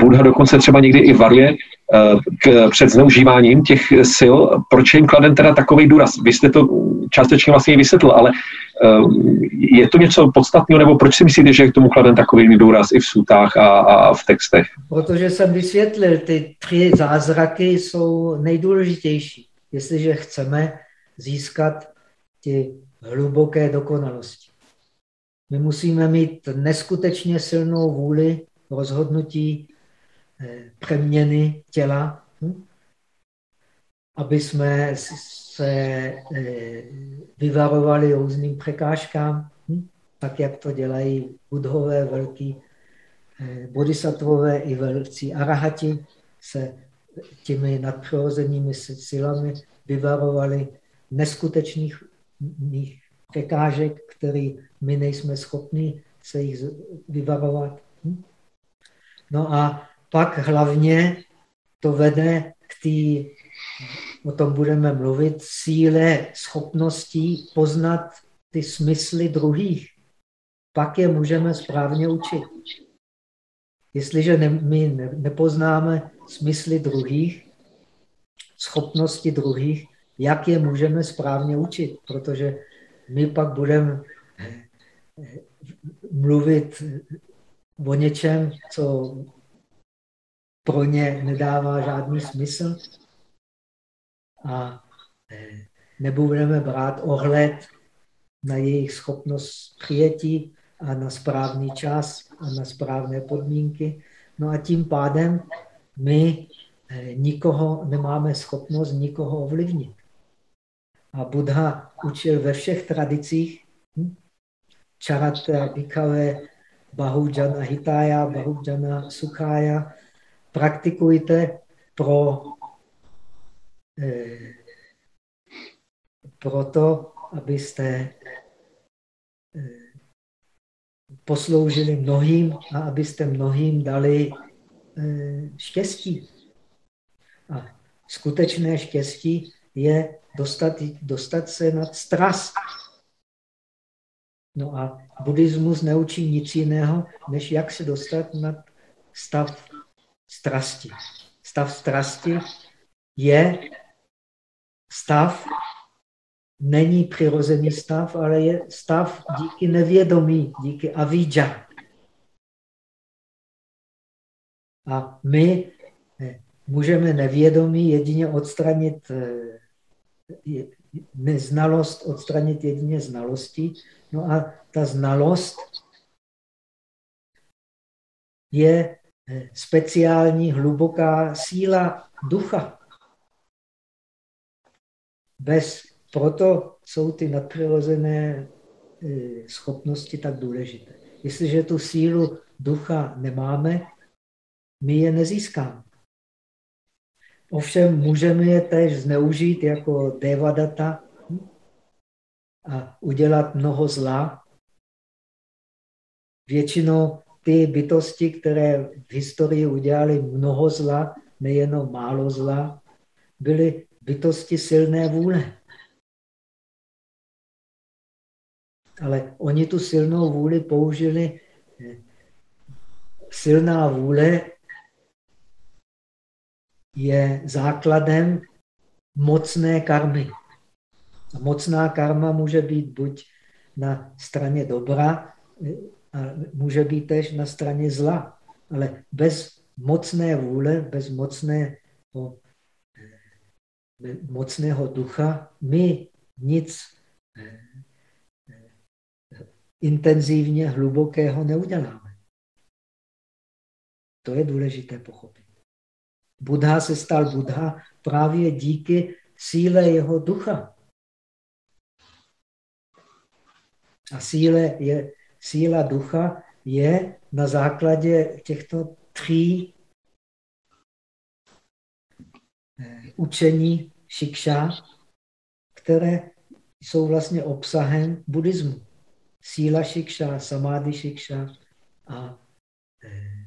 Buddha dokonce třeba někdy i varuje uh, k, před zneužíváním těch sil. Proč jim kladen teda takový důraz? Vy jste to částečně vlastně vysvětlil, ale je to něco podstatného, nebo proč si myslíte, že je k tomu kladen takový důraz i v sutách a, a v textech? Protože jsem vysvětlil, ty tři zázraky jsou nejdůležitější, jestliže chceme získat ty hluboké dokonalosti. My musíme mít neskutečně silnou vůli rozhodnutí eh, přeměny těla, hm? aby jsme se eh, vyvarovali různým překážkám, hm? tak jak to dělají budhové, velký eh, bodhisattvové i velcí arahati se těmi nadpřirozenými silami vyvarovali neskutečných překážek, které my nejsme schopni se jich vyvarovat. Hm? No a pak hlavně to vede k té o tom budeme mluvit, síle schopností poznat ty smysly druhých. Pak je můžeme správně učit. Jestliže ne, my ne, nepoznáme smysly druhých, schopnosti druhých, jak je můžeme správně učit, protože my pak budeme eh, mluvit o něčem, co pro ně nedává žádný smysl a e, nebudeme brát ohled na jejich schopnost přijetí a na správný čas a na správné podmínky. No a tím pádem my nikoho nemáme schopnost nikoho ovlivnit. A Buddha učil ve všech tradicích hm? Charata, Bhikkhave, Bahujana Hitaya, Bahujana Sukhaya. Praktikujte pro Eh, proto, abyste eh, posloužili mnohým a abyste mnohým dali eh, štěstí. A skutečné štěstí je dostat, dostat se nad strast. No a buddhismus neučí nic jiného, než jak se dostat nad stav strasti. Stav strasti je stav není přirozený stav, ale je stav díky nevědomí, díky avidža. A my eh, můžeme nevědomí jedině odstranit eh, neznalost, odstranit jedině znalosti, No a ta znalost je eh, speciální hluboká síla ducha. Bez, proto jsou ty nadpřirozené eh, schopnosti tak důležité. Jestliže tu sílu ducha nemáme, my je nezískáme. Ovšem můžeme je též zneužít jako devadata a udělat mnoho zla. Většinou ty bytosti, které v historii udělali mnoho zla, nejenom málo zla, byly bytosti silné vůle. Ale oni tu silnou vůli použili. Silná vůle je základem mocné karmy. A mocná karma může být buď na straně dobra, a může být tež na straně zla. Ale bez mocné vůle, bez mocného, mocného ducha, my nic intenzivně hlubokého neuděláme. To je důležité pochopit. Buddha se stal Buddha právě díky síle jeho ducha. A síle je, síla ducha je na základě těchto tří eh, učení šikša, které jsou vlastně obsahem buddhismu. Síla šikša, samády šikša a eh,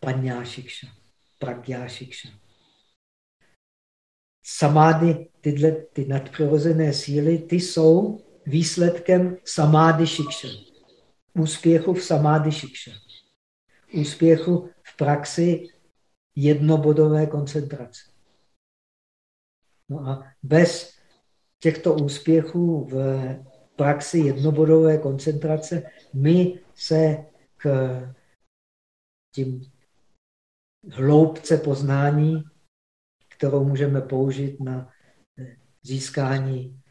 paňá šikša, pragya šikša. Samády, tyhle ty nadpřirozené síly, ty jsou výsledkem samády šikša. Úspěchu v samády šikša. Úspěchu v praxi jednobodové koncentrace. No a bez těchto úspěchů v praxi jednobodové koncentrace my se k tím hloubce poznání, kterou můžeme použít na získání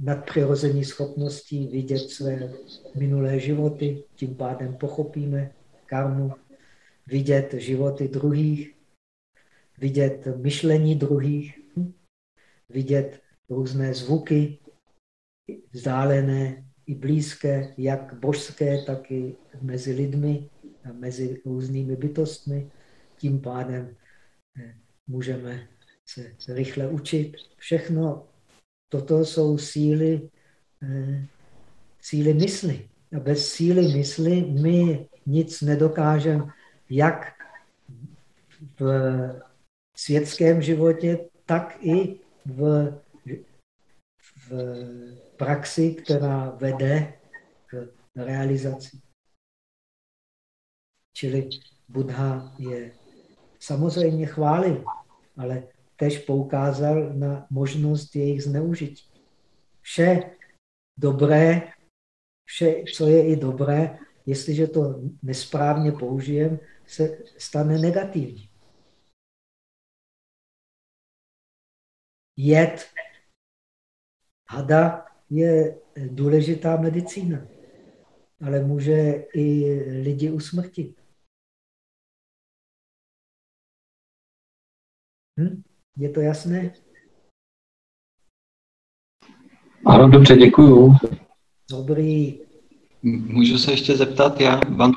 nadpřirození schopností vidět své minulé životy, tím pádem pochopíme karmu, vidět životy druhých, vidět myšlení druhých, vidět různé zvuky, vzdálené i blízké, jak božské, tak i mezi lidmi mezi různými bytostmi. Tím pádem eh, můžeme se rychle učit. Všechno Toto jsou síly, eh, síly mysli. A bez síly mysli my nic nedokážeme, jak v světském životě, tak i v, v praxi, která vede k realizaci. Čili Buddha je samozřejmě chválil, ale tež poukázal na možnost jejich zneužití. Vše dobré, vše, co je i dobré, jestliže to nesprávně použijem, se stane negativní. Jed hada je důležitá medicína, ale může i lidi usmrtit. Hm? Je to jasné? Ano, dobře, děkuju. Dobrý. Můžu se ještě zeptat, já vám...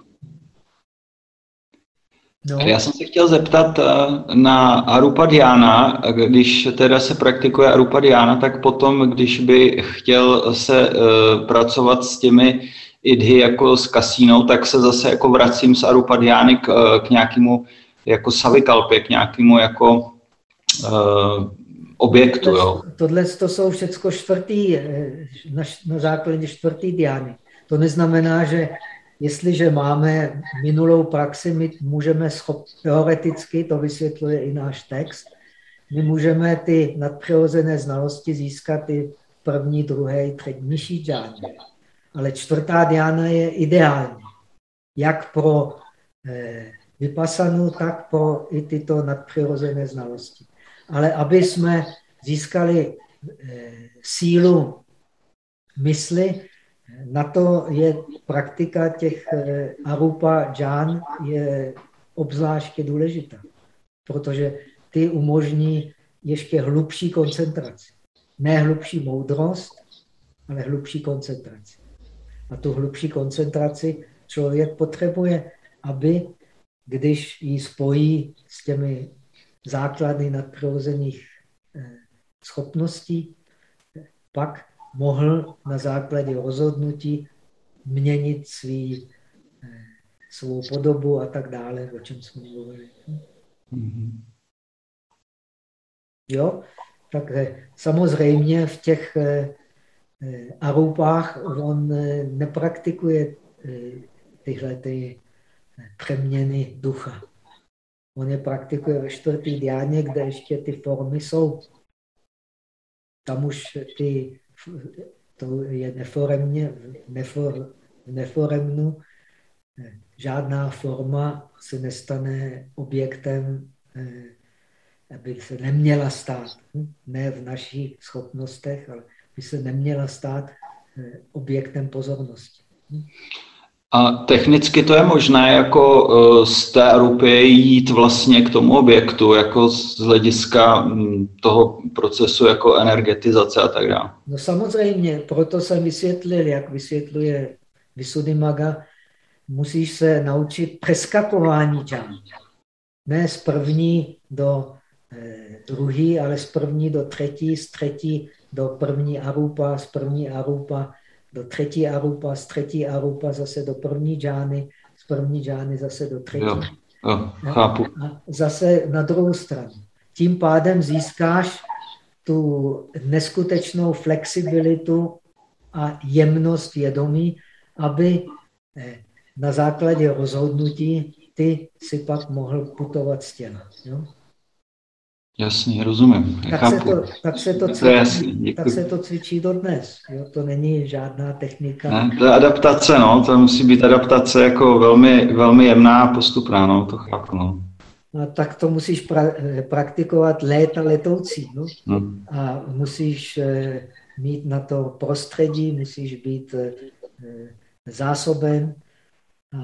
No. Já jsem se chtěl zeptat eh, na Arupadiana, když teda se praktikuje Arupadiana, tak potom, když by chtěl se uh, pracovat s těmi idhy jako s kasínou, tak se zase jako vracím z Arupadiány k, eh, k nějakému jako savikalpě, k nějakému jako objektu. Jo. Tohle to jsou všechno čtvrtý, eh, na, na základě čtvrtý diány. To neznamená, že jestliže máme minulou praxi, my můžeme schop, teoreticky, to vysvětluje i náš text, my můžeme ty nadpřirozené znalosti získat i první, druhé, třetí, nižší džáně. Ale čtvrtá diána je ideální. Jak pro eh, vypasanu, tak pro i tyto nadpřirozené znalosti ale aby jsme získali eh, sílu mysli, Na to je praktika těch eh, Arupa Džán je obzvláště důležitá, protože ty umožní ještě hlubší koncentraci. Ne hlubší moudrost, ale hlubší koncentraci. A tu hlubší koncentraci člověk potřebuje, aby když ji spojí s těmi základy nadpřirozených eh, schopností, pak mohl na základě rozhodnutí měnit svý, eh, svou podobu a tak dále, o čem jsme mluvili. Mm-hmm. Jo, tak samozřejmě v těch eh, arupách on nepraktikuje tyhle ty přeměny ducha. On je praktikuje ve čtvrtý diáně, kde ještě ty formy jsou. Tam už ty, to je neforemně, nefor, neforemnu, žádná forma se nestane objektem, eh, aby se neměla stát. Ne v našich schopnostech, ale by se neměla stát eh, objektem pozornosti. A technicky to je možné jako eh, z té rupy jít vlastně k tomu objektu, jako z hlediska hm, toho procesu jako energetizace a tak dále. No samozřejmě, proto jsem vysvětlil, jak vysvětluje Maga, musíš se naučit přeskakování džan. Ne z první do eh, druhý, ale z první do třetí, z třetí do první arupa, z první arupa do třetí arupa, z třetí arupa zase do první džány, z první džány zase do třetí. Jo, jo, chápu. A zase na druhou stranu. Tím pádem získáš tu neskutečnou flexibilitu a jemnost vědomí, aby eh, na základě rozhodnutí ty si pak mohl putovat stěna. Jo? Jasně, rozumím. Tak, se to, tak, se to cvičí, to jasný, tak se to cvičí dodnes. Jo? To není žádná technika. Ne, to je adaptace, no. To musí být adaptace jako velmi, velmi jemná a postupná, no. To chápu, no. No, tak to musíš pra, praktikovat léta letoucí. No? Hmm. A musíš eh, mít na to prostředí, musíš být eh, zásoben. A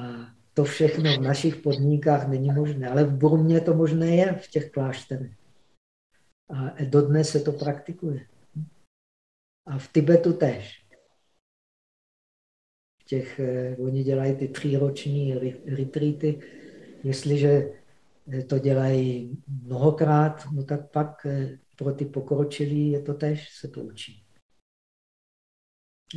to všechno v našich podmínkách není možné. Ale v Burmě to možné je, v těch klášterech. A dodnes se to praktikuje. A v Tibetu tež. V těch, eh, oni dělají ty tříroční retreaty. Jestliže eh, to dělají mnohokrát, no tak pak eh, pro ty pokročilí je to tež, se to učí.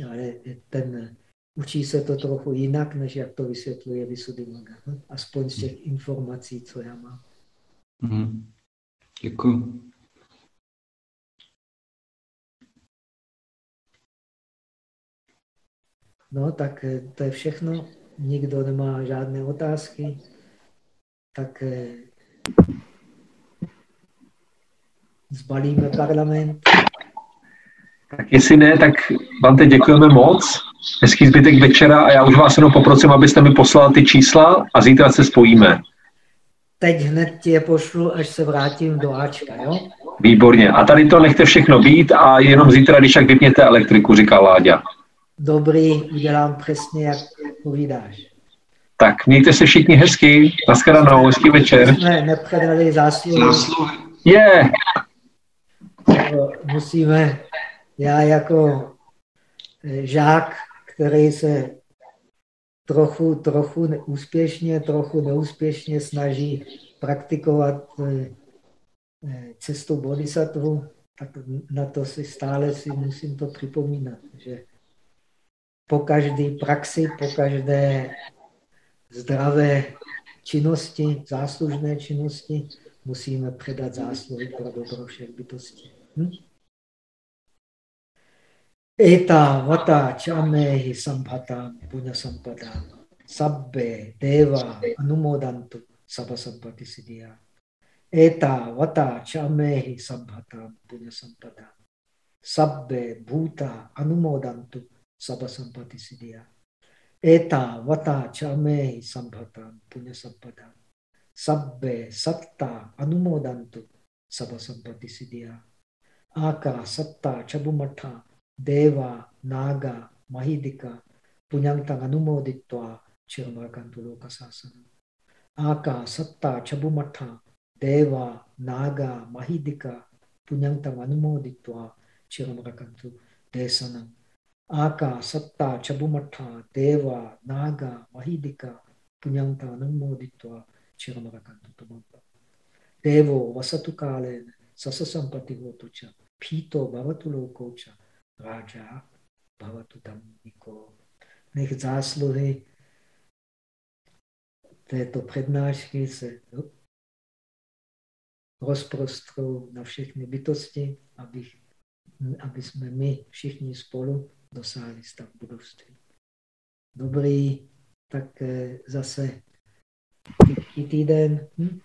Ale ten, učí se to trochu jinak, než jak to vysvětluje Visuddhimagga. Aspoň z těch informací, co já mám. Mm. Děkuji. No, tak eh, to je všechno. Nikdo nemá žádné otázky. Tak eh, zbalíme parlament. Tak jestli ne, tak vám teď děkujeme moc. Hezký zbytek večera a já už vás jenom poprosím, abyste mi poslal ty čísla a zítra se spojíme. Teď hned ti je pošlu, až se vrátím do Ačka, jo? Výborně. A tady to nechte všechno být a jenom zítra, když tak vypněte elektriku, říká Láďa dobrý, udělám přesně, jak povídáš. Tak mějte se všichni hezky, naschledanou, hezký večer. Jsme nepředali zásluhy. Je. Yeah. Musíme, já jako eh, žák, který se trochu, trochu úspěšně, trochu neúspěšně snaží praktikovat eh, eh, cestu bodhisattva, tak na to si stále si musím to připomínat, že po každé praxi, po každé zdravé činnosti, záslužné činnosti, musíme předat zásluhy pro dobro všech bytostí. Hm? Eta vata chamehi sambhata punya sampada sabbe deva anumodantu sabha sampati siddhya. Eta vata chamehi sambhata punya sampada sabbe bhuta anumodantu sabha sampati siddhya. Eta vata chame sambhatam punya sampadam. Sabbe satta anumodantu sabha sampati siddhya. Aka satta chabumatha deva naga mahidika punyantang anumoditva chirmarakantu lokasasana. Aka satta chabumatha deva naga mahidika Aka satta chabumatha deva naga mahidika punyantang anumoditva chirmarakantu tumampa. Devo vasatu kalena sasasampati hotu cha pito bhavatu loko cha raja bhavatu dhammiko. Nech zásluhy této přednášky se rozprostrou na všechny bytosti, aby, aby jsme my všichni spolu dosáhli stav budovství. Dobrý, tak zase příští týden. Hm?